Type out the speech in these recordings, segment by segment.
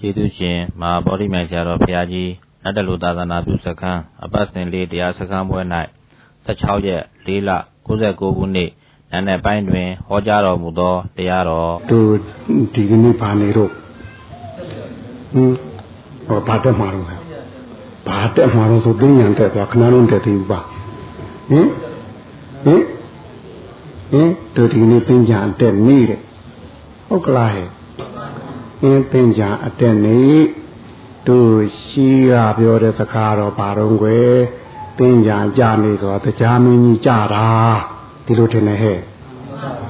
ကျေးဇူးရှင်မဟာဗောဓိမြိုင်ဆရာတော်ဘုရားကြီးနတ်တလူသာသနာပြုစခန်းအပတ်စဉ်လေးတရားစခန်းပွဲ၌16ရက်4လ69ခုနှစ်နံနက်ပိုင်းတွင်ဟောကြားတော်မူသောတရားတော်သူဒီကနေ့ပါနေတော့ဟင်းဟောဘာတက်မှာတော့ဘာတက်မှာတော့ဆိုသိဉာဏ်တက်သွားခဏလုံးတက်သေးဘူးပါဟင်ဟင်ဟင်တို့ဒီနေ့သိဉာဏ်တက်နေတဲ့ဟုတ်ကလားဟဲ့ အင်းပင်ကြာအတက်နေတို့ရှိကပြောတဲ့စကားတော့ဘာတော့ကွယ်ပင်ကြာကြနေတော့တရားမင်းကြီးကြတာဒီလိုထင်တယ်ဟဲ့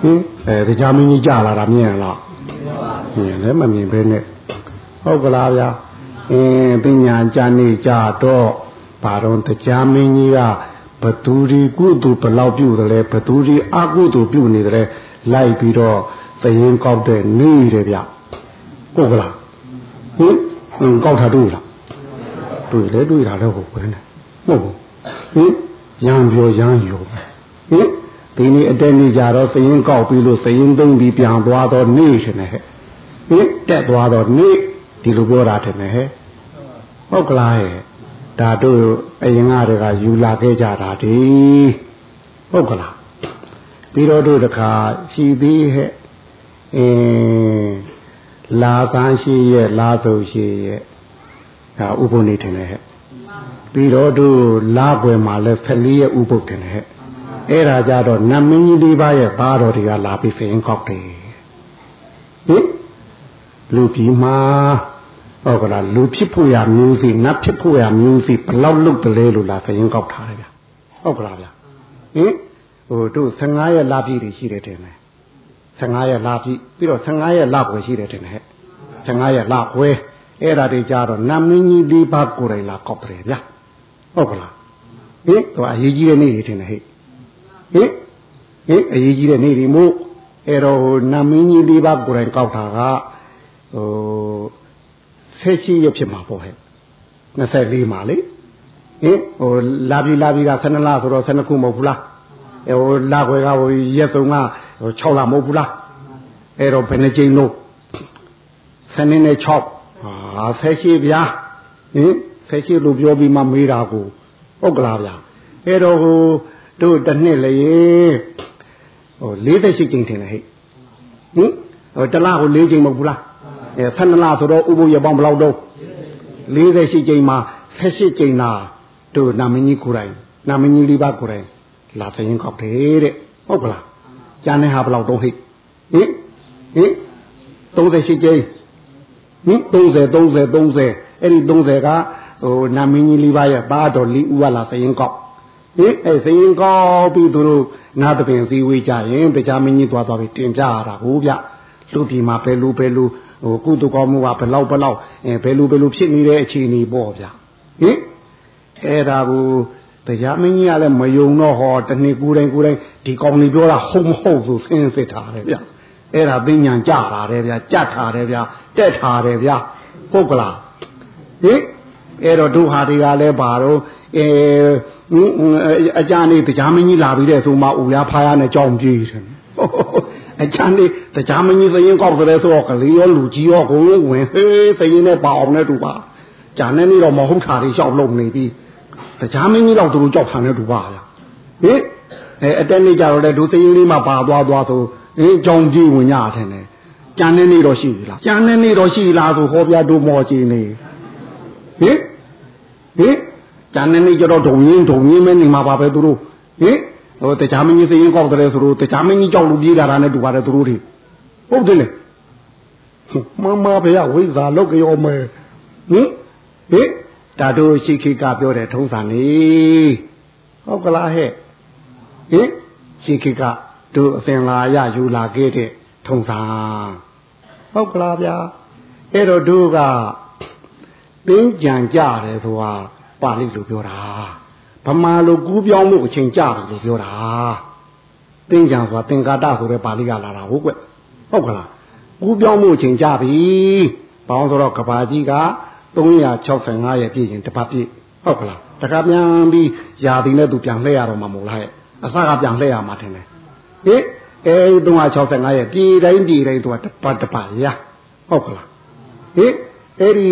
ဟင်အဲတရားမင်းကြီးကြလာတာမြင်လားမြင်လည်းမမြင်ပဲနဲ့ဟုတ်ကလားဗျာအင်းပညာကြနေကြတော့ဘာတော့တရားမင်းကြီးကဘသူဒီကုသူဘလောက်ပြုတယ်လဲဘသူဒီအကုသူပြုနေတယ်လိုက်ပြီးတော့သရင်ကောက်တဲ့နေတယ်ဗျ ဟုတ်ကလားဟင်ဟင်ကောက်တာတွေ့လားတွေ့လေတွေ့တာလည်းဟုတ်ပဲနဲ့ဟုတ်ဘူးဟင်ရံပြောရံရောဟင်ဒီနေ့အတက်နေကြတော့သရင်ကောက်ပြီးလို့သရင်သိမ့်ပြီးပြန်သွားတော့နေရှင်နဲ့ဟဲ့ဟင်တက်သွားတော့နေဒီလိုပြောတာတယ်နဲ့ဟဲ့ဟုတ်ကလားဟဲ့ဒါတို့အရင်ကတည်းကယူလာခဲ့ကြတာဒီဟုတ်ကလားပြီးတော့တို့တခါရှိသေးဟဲ့အင်း လာကန်းရှိရဲ့လာဆုံးရှိရဲ့ဒါဥပုပ်နေတယ်ဟဲ့ပြီးတော့တို့လာွယ်မှာလဲဖက်လေးရဲ့ဥပုပ်တယ်ဟဲ့အဲ့ဒါကြတော့နတ်မင်းကြီးလေးပါးရဲ့သားတော်တွေကလာပြီးဖင်ကောက်တယ်ဟင်လူပြည်မှာဟုတ်ကလားလူဖြစ်ဖို့ရမျိုးစီနတ်ဖြစ်ဖို့ရမျိုးစီဘလောက်လုတ်တယ်လဲလို့လာဖင်ကောက်ထားတယ်ဗျဟုတ်ကလားဗျဟင်ဟိုတို့15ရက်လာပြည့်တွေရှိတယ်တင်တယ် 15ရက်လာပြီပြီးတော့15ရက်လခွဲရှိတယ်တင်ဟဲ့15ရက်လခွဲအဲ့ဒါတွေကြတော့နတ်မင်းကြီးလေးပါးကိုယ်တိုင်လာကောက်တယ်ဗျာဟုတ်ကလားဟင်တော့အရေးကြီးတဲ့နေ့တွေတင်တယ်ဟဲ့ဟင်ဟင်အရေးကြီးတဲ့နေ့တွေမို့အဲ့တော့ဟိုနတ်မင်းကြီးလေးပါးကိုယ်တိုင်ကောက်တာကဟိုဆက်ရှိရဖြစ်မှာပေါ့ဟဲ့24မှာလေဟင်ဟိုလာပြီလာပြီက12လဆိုတော့12ခုမဟုတ်ဘူးလား ဟိုလာခွဲကဟိုရက်သုံးက6လမဟုတ်ဘူးလားအဲ့တော့ဘယ်နှကြိမ်လို့ဆယ်နှစ်နဲ့6ဟာဆယ်ရှိဗျာဟင်ဆယ်ရှိလို့ပြောပြီးမှမေးတာကိုဟုတ်ကလားဗျာအဲ့တော့ဟိုတို့တစ်နှစ်လေဟို48ကြိမ်ထင်တယ်ဟဲ့ဟင်ဟိုတစ်လကို4ကြိမ်မဟုတ်ဘူးလားအဲ12လဆိုတော့ဥပုရပေါင်းဘယ်လောက်တော့48ကြိမ်မှာ18ကြိမ်လားတို့နာမင်းကြီးကိုယ်တိုင်နာမင်းကြီးလေးပါကိုယ်တိုင် လာသရင်ကောက်တယ်တဲ့ဟုတ်ကလားကျန်တဲ့ဟာဘယ်လောက်တော့ဟိဟင်ဟင်38ကျင်းဟင်30 30 30အဲ့ဒီ30ကဟိုနာမင်းကြီးလေးပါးရဲ့သားတော်လေးဦးကလာသရင်ကောက်ဟင်အဲ့သရင်ကောက်ပြီးသူတို့နာတပင်စည်းဝေးကြရင်တရားမင်းကြီးသွားသွားပြီးတင်ပြရတာဟိုဗျလူပြည်မှာဘယ်လိုဘယ်လိုဟိုကုသကောမှုကဘယ်လောက်ဘယ်လောက်အဲဘယ်လိုဘယ်လိုဖြစ်နေတဲ့အခြေအနေပေါ့ဗျဟင်အဲ့ဒါကို တရားမင်းကြီးကလည်းမယုံတော့ဟောတနေ့ကိုယ်တိုင်ကိုယ်တိုင်ဒီကောင်ကြီးပြောတာဟုတ်မဟုတ်ဆိုဆင်းစစ်ထားတယ်ဗျအဲ့ဒါသိညာကြတာတယ်ဗျကြက်ထားတယ်ဗျတက်ထားတယ်ဗျဟုတ်ကလားဟင်အဲ့တော့ဒုဟာတွေကလည်းဘာတော့အဲအကြနေတရားမင်းကြီးလာပြီးတဲ့ဆိုမှဦးရဖားရနဲ့ကြောင်းပြေးတယ်အချမ်းလေးတရားမင်းကြီးသရင်ကောက်တဲ့ဆိုတော့ကလေးရောလူကြီးရောကိုယ်ဝင်ဟေးသရင်နဲ့ပါအောင်နဲ့တူပါဂျာနဲ့နေတော့မဟုတ်တာတွေလျှောက်လုံနေပြီး တရားမင်းကြီးတော့သူတို့ကြောက်ခံနေတူပါလားဟင်အဲအတက်နေကြတော့လေဒုသိရင်လေးမှာပါသွားသွားဆိုဟင်ကြောင်ကြည့်ဝင်ရထင်တယ်ကြံနေနေတော့ရှိလားကြံနေနေတော့ရှိလားဆိုဟောပြတို့မော်ကြည့်နေဟင်ဟင်ကြံနေနေကြတော့ဒုံရင်းဒုံရင်းမဲနေမှာပါပဲသူတို့ဟင်ဟိုတရားမင်းကြီးသိရင်ကောက်တယ်ဆိုတော့တရားမင်းကြီးကြောက်လို့ပြေးလာတာနဲ့တူပါတယ်သူတို့တွေဟုတ်တယ်လေမမဘယ်ဝိဇ္ဇာလောက်ကြောမဲဟင်ဟင် ဒါတို့ရှိခိကပြောတဲ့ထုံးစံနေဟုတ်ကလားဟဲ့ဟင်ရှိခိကတို့အစဉ်လာရယူလာခဲ့တဲ့ထုံးစံဟုတ်ကလားဗျာအဲ့တော့တို့ကပင်းကြံကြတယ်ဆိုတာပါဠိလိုပြောတာဗမာလိုကူးပြောင်းမှုအချိန်ကြတယ်လို့ပြောတာပင်းကြံဆိုတာသင်္ကာတဆိုတဲ့ပါဠိကလာတာဟုတ်ကွဟုတ်ကလားကူးပြောင်းမှုအချိန်ကြပြီဘာလို့ဆိုတော့ကဘာကြီးက 365ရဲ့ပြည့်ရင်တစ်ပတ်ပြည့်ဟုတ်ကလားတခါပြန်ပြီးယာသည်နဲ့သူပြန်လှည့်ရတော့မှာမို့လားရဲ့အစကပြန်လှည့်ရမှာထင်တယ်ဟင်အဲဒီ365ရဲ့ပြည်တိုင်းပြည်တိုင်းသူကတစ်ပတ်တစ်ပတ်ရဟုတ်ကလားဟင်အဲ့ဒီ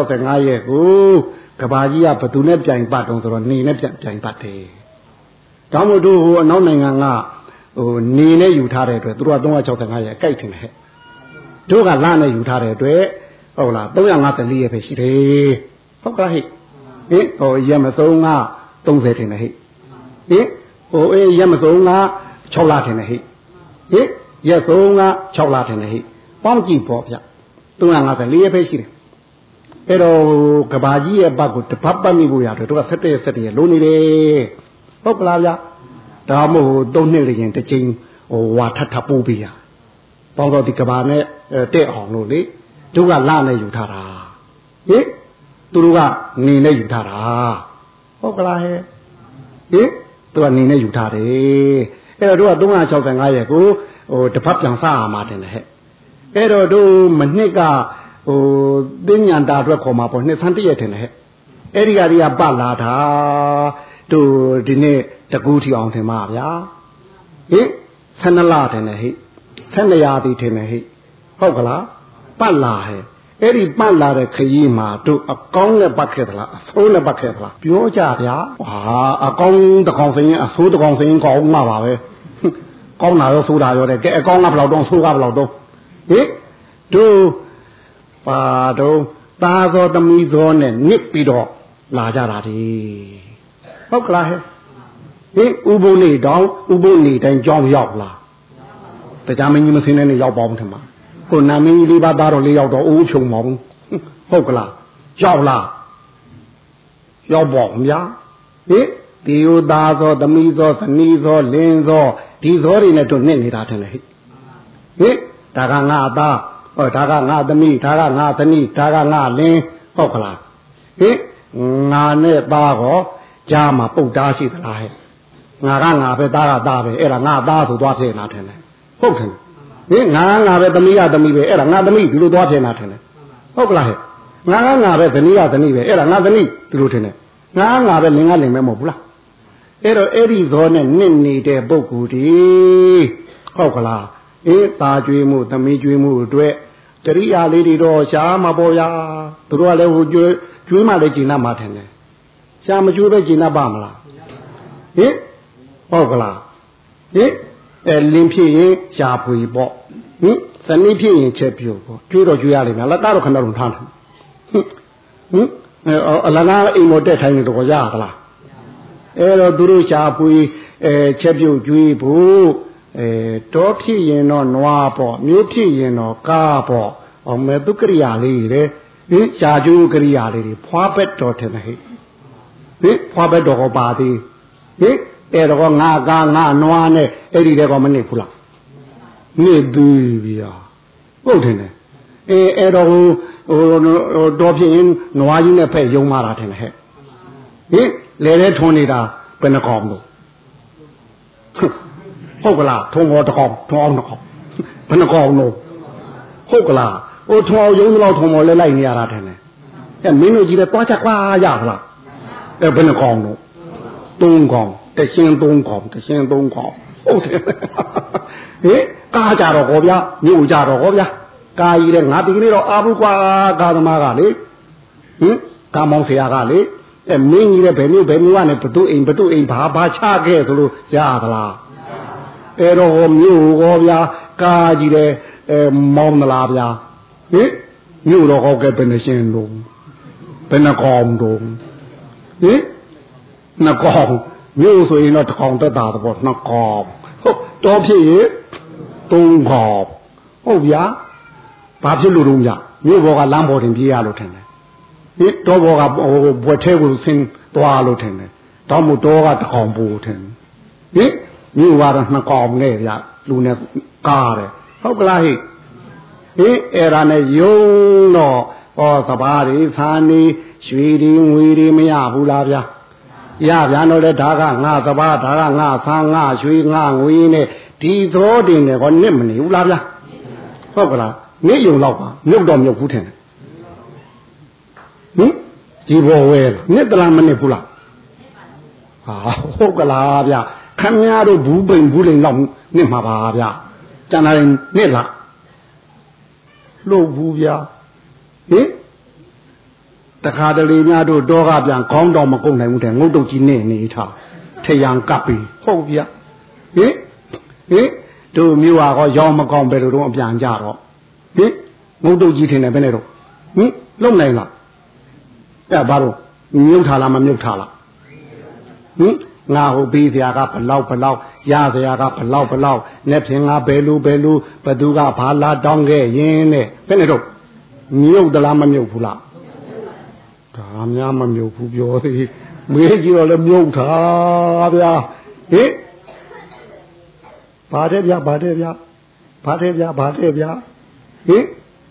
365ရက်ကိုကဘာကြီးကဘသူနဲ့ပြိုင်ပတ်တုံးဆိုတော့နေနဲ့ပြိုင်ပတ်တယ်။တောင်းမို့တို့ဟိုအနောက်နိုင်ငံကဟိုနေနဲ့ယူထားတဲ့အတွက်သူတို့က365ရက်ကြိုက်တယ်ဟဲ့။တို့ကလနဲ့ယူထားတဲ့အတွက် ဟုတ်လား354ရက်ပဲရှိတယ်။ဟုတ်ကဲ့ဟဲ့။ဟင်ဟိုရက်မဆုံးက30ထင်တယ်ဟဲ့။ဟင်ဟိုအေးရက်မဆုံးက6လထင်တယ်ဟဲ့။ဟင်ရက်ဆုံးက6လထင်တယ်ဟဲ့။ပေါင်းကြည့်ပေါ့ဗျ။354ရက်ပဲရှိတယ်အဲ့တော့ကဘာကြီးရဲ့ဘတ်ကိုတပတ်ပတ်မိဖို့ရတယ်တို့ကဆက်တဲ့ဆက်တဲ့လုံးနေတယ်ဟုတ်ကလားဗျဒါမို့သုံးနှစ်လျင်တစ်ချိန်ဟိုဝါထထပိုးပေးရပေါင်းတော့ဒီကဘာနဲ့တဲ့အောင်လို့လေ တို့ကလနဲ့ယူထားတာဟင်သူတို့ကနေနဲ့ယူထားတာဟုတ်ကလားဟဲ့ဟင်သူကနေနဲ့ယူထားတယ်အဲ့တော့တို့က365ရက်ကိုဟိုတစ်ပတ်ပြန်စားရမှာတင်တယ်ဟဲ့အဲ့တော့တို့မနှစ်ကဟိုသင်ညာတာအတွက်ခေါ်မှာပေါ့နှစ်ဆန်းတရက်ထင်တယ်ဟဲ့အဲ့ဒီကလေးကပတ်လာတာတို့ဒီနေ့တကူထီအောင်ထင်ပါဗျာဟင်12လထင်တယ်ဟဲ့12ရာသီထင်တယ်ဟဲ့ဟုတ်ကလား ပတ်လာဟဲ့အဲ့ဒီပတ်လာတဲ့ခရီးမှာတို့အကောင်းနဲ့ပတ်ခဲ့သလားအဆိုးနဲ့ပတ်ခဲ့သလားပြောကြဗျာဟာအကောင်းတကောင်စင်းအဆိုးတကောင်စင်းကောင်းမှာပါပဲကောင်းတာရောဆိုးတာရောတဲ့ကဲအကောင်းကဘယ်လောက်တော့ဆိုးကဘယ်လောက်တော့ဟင်တို့ပါတော့သားသောသမီးသောနဲ့နစ်ပြီးတော့လာကြတာဒီဟုတ်ကလားဟဲ့ဟင်ဥပုနေတောင်ဥပုနေတိုင်းကြောင်းရောက်လာတရားမင်းကြီးမစင်းတဲ့နေရောက်ပါဘူးထင်ပါ ကိုနာမင်းကြီးလေးပါသားတော်လေးရောက်တော့အိုးချုံပါဘူးဟုတ်ကလားရောက်လာရောက်ပေါ့ဗျာဟင်ဒီဥသားသောသမီးသောဇနီးသောလင်းသောဒီသောတွေနဲ့တို့နစ်နေတာထင်တယ်ဟိဟင်ဒါကငါအသားဟောဒါကငါသမီးဒါကငါသမီးဒါကငါလင်းဟုတ်ကလားဟင်ငါနဲ့သားကောကြားမှာပုတ်သားရှိသလားဟဲ့ငါကငါပဲသားကသားပဲအဲ့ဒါငါသားဆိုသွားဖြစ်နေတာထင်တယ်ဟုတ်တယ် ဟင်ငါငါပဲသမီးကသမီးပဲအဲ့ဒါငါသမီးဒီလိုသွားဖြစ်နေတာထင်တယ်ဟုတ်ကလားဟဲ့ငါကငါပဲသမီးကသမီးပဲအဲ့ဒါငါသမီးဒီလိုထင်တယ်ငါငါပဲလင်ကလင်ပဲမဟုတ်ဘူးလားအဲ့တော့အဲ့ဒီဇောနဲ့နစ်နေတဲ့ပုဂ္ဂိုလ်ဒီဟုတ်ကလားအေးตาကြွေးမှုသမီးကြွေးမှုအတွက်တရိယာလေးတွေတော့ရှားမှာပေါ့ဗျာသူတို့ကလည်းဟိုကျွေးကျွေးမှလည်းကျင်납မှာထင်တယ်ရှားမကျွေးပဲကျင်납ပါမလားဟင်ဟုတ်ကလားဟင် အဲလင်းဖြစ်ရင်ရှားဖွေပေါ့ဟင်ဇနီးဖြစ်ရင်ချက်ပြုတ်ပေါ့ကျွေးတော့ကျွေးရလိမ့်မယ်လားတားတော့ခဏတော့ထားတယ်ဟင်ဟင်အလနာအိမ်မတက်ထိုင်နေတော့ရသလားအဲတော့သူတို့ရှားဖွေအဲချက်ပြုတ်ကျွေးဖို့အဲတောဖြစ်ရင်တော့နွားပေါ့မျိုးဖြစ်ရင်တော့ကားပေါ့အောင်မဲ့သူကရိယာလေးတွေဟင်ရှားကျိုးကရိယာလေးတွေဖွာဘက်တော်တယ်ဟဲ့ဟင်ဖွာဘက်တော်ကပါသေးဟင် အဲ့တော့ငါကားငါနွားနဲ့အဲ့ဒီတဲ့ကောမနစ်ဘူးလားနေသေးဗျာဟုတ်တယ်နဲ့အဲအဲ့တော့ဟိုတော်ဖြစ်ရင်နွားကြီးနဲ့ဖက်ယုံမာတာတယ်ဟဲ့ဟင်လေလေထွန်နေတာဘယ်နှကောင်လို့ဟုတ်ကလားထုံတော်တကောင်ထုံအောင်တကောင်ဘယ်နှကောင်လို့ဟုတ်ကလားဟိုထုံအောင်ရုံးတော့ထုံတော်လဲလိုက်နေရတာတယ်နဲ့အဲမင်းတို့ကြီးလည်းတွားချက်ကွာရခလားအဲဘယ်နှကောင်လို့သုံးကောင် တရှင်သုံးကောင်တရှင်သုံးကောင်ဟုတ်တယ်ဟင်ကားကြတော့ဟောဗျာမြို့ကြတော့ဟောဗျာကာကြီးတဲ့ငါဒီကနေ့တော့အာဘူးကွာကာသမားကလေဟင်ကာမောင်ဆရာကလေအဲမင်းကြီးတဲ့ဘယ်မျိုးဘယ်မျိုးကနေဘသူအိမ်ဘသူအိမ်ဘာဘာချခဲ့သလိုရသလားအဲ့တော့ဟောမြို့ဟောဗျာကာကြီးတဲ့အဲမောင်းသလားဗျာဟင်မြို့တော့ဟောကဲဘယ်နှရှင်လုံးဘယ်နှကောင်တော့ဟင်နှကောင် မြို့ဆိုရင်တော့တစ်ကောင်တက်တာတော့နှကောင်ဟုတ်တော့ဖြစ်ရင်သုံးကောင်ဟုတ်ဗျာဘာဖြစ်လို့တော့ညမြို့ဘောကလမ်းပေါ်တင်ပြေးရလို့ထင်တယ်ဟင်တော့ဘောကဟိုဘွက်ထဲကိုဆင်းသွားလို့ထင်တယ်တောင်းမို့တော့ကတစ်ကောင်ပို့ထင်ဟင်မြို့ကတော့နှစ်ကောင်နဲ့ဗျလူနဲ့ကားတယ်ဟုတ်ကလားဟိဟင်အဲ့ဒါနဲ့ယုံတော့ဟောစဘာတွေဖာနေရွှေတွေငွေတွေမရဘူးလားဗျာ ရဗျာတော့လေဒါကငါစဘာဒါကငါဖာငါရွှေငါငွေနဲ့ဒီသရောတင်နဲ့ကောနစ်မနေဘူးလားဗျာဟုတ်ကလားနစ်ယုံတော့ပါမြုပ်တော့မြုပ်ဘူးထင်တယ်ဟင်ဒီဘောဝဲနစ်တလားမနစ်ဘူးလားဟာဟုတ်ကလားဗျာခမည်းတော်ဘူးပိန်ဘူးလိန်တော့နစ်မှာပါဗျာကျန်တာနစ်လားလို့ဘူးဗျာဟင် တခါတလေများတို့တောကပြန်ခေါင်းတော်မကုန်နိုင်ဘူးတဲ့ငုတ်တုတ်ကြီးနဲ့နေထားထရန်ကပ်ပြီးဟုတ်ဗျာဟင်ဟင်တို့မြို့ဟာကောရောင်းမကောင်းပဲလို့တော့အပြန်ကြတော့ဟင်ငုတ်တုတ်ကြီးထင်တယ်ဘယ်နဲ့တော့ဟင်လုံနိုင်လားအဲ့ဘာလို့မြုပ်ထားလားမမြုပ်ထားလားဟင်ငါဟိုပေးစရာကဘလောက်ဘလောက်ရစရာကဘလောက်ဘလောက်နဲ့ဖြင့်ငါဘယ်လိုဘယ်လိုဘသူကဘာလာတောင်းခဲ့ရင်တဲ့ဘယ်နဲ့တော့မြုပ်သလားမမြုပ်ဘူးလား ဒါများမမြုပ်ဘူးပြောသေးမေးကြည့်တော့လည်းမြုပ်တာဗျာဟင်ဘာတဲ့ဗျာဘာတဲ့ဗျာဘာတဲ့ဗျာဘာတဲ့ဗျာဟင်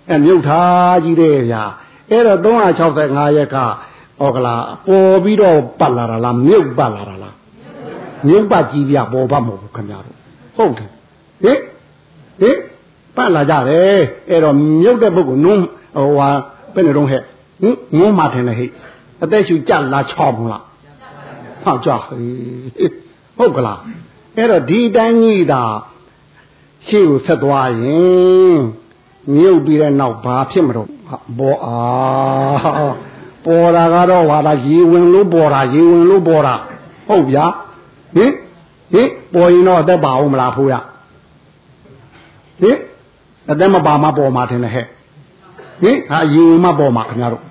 အဲမြုပ်ထားကြီးတဲ့ဗျာအဲ့တော့365ရက်ကဟောကလားပေါ်ပြီးတော့ပတ်လာတာလားမြုပ်ပတ်လာတာလားမြုပ်ပတ်ကြီးပြပေါ်ပတ်မဟုတ်ဘူးခင်ဗျားတို့ဟုတ်တယ်ဟင်ဟင်ပတ်လာကြတယ်အဲ့တော့မြုပ်တဲ့ပုဂ္ဂိုလ်နုံးဟိုဟာဘယ်နဲ့တော့ဟဲ့ ဟင်ငုံးမထင်တယ်ဟဲ့အသက်ရှူကြလားချောင်းလားဟောကြဟေးဟုတ်ကလားအဲ့တော့ဒီတိုင်းကြီးတာရှေ့ကိုဆက်သွားရင်မြုပ်ပြီးတဲ့နောက်ဘာဖြစ်မလို့ဘောအာပေါ်တာကတော့ဟာတာရေဝင်လို့ပေါ်တာရေဝင်လို့ပေါ်တာဟုတ်ဗျာဟင်ဟင်ပေါ်ရင်တော့အသက်ပါအောင်မလားဖိုးရဟင်အသက်မပါမပေါ်မှာထင်တယ်ဟဲ့ ဟင်ဟာယူမပေါ်မှာခင်ဗျားတို့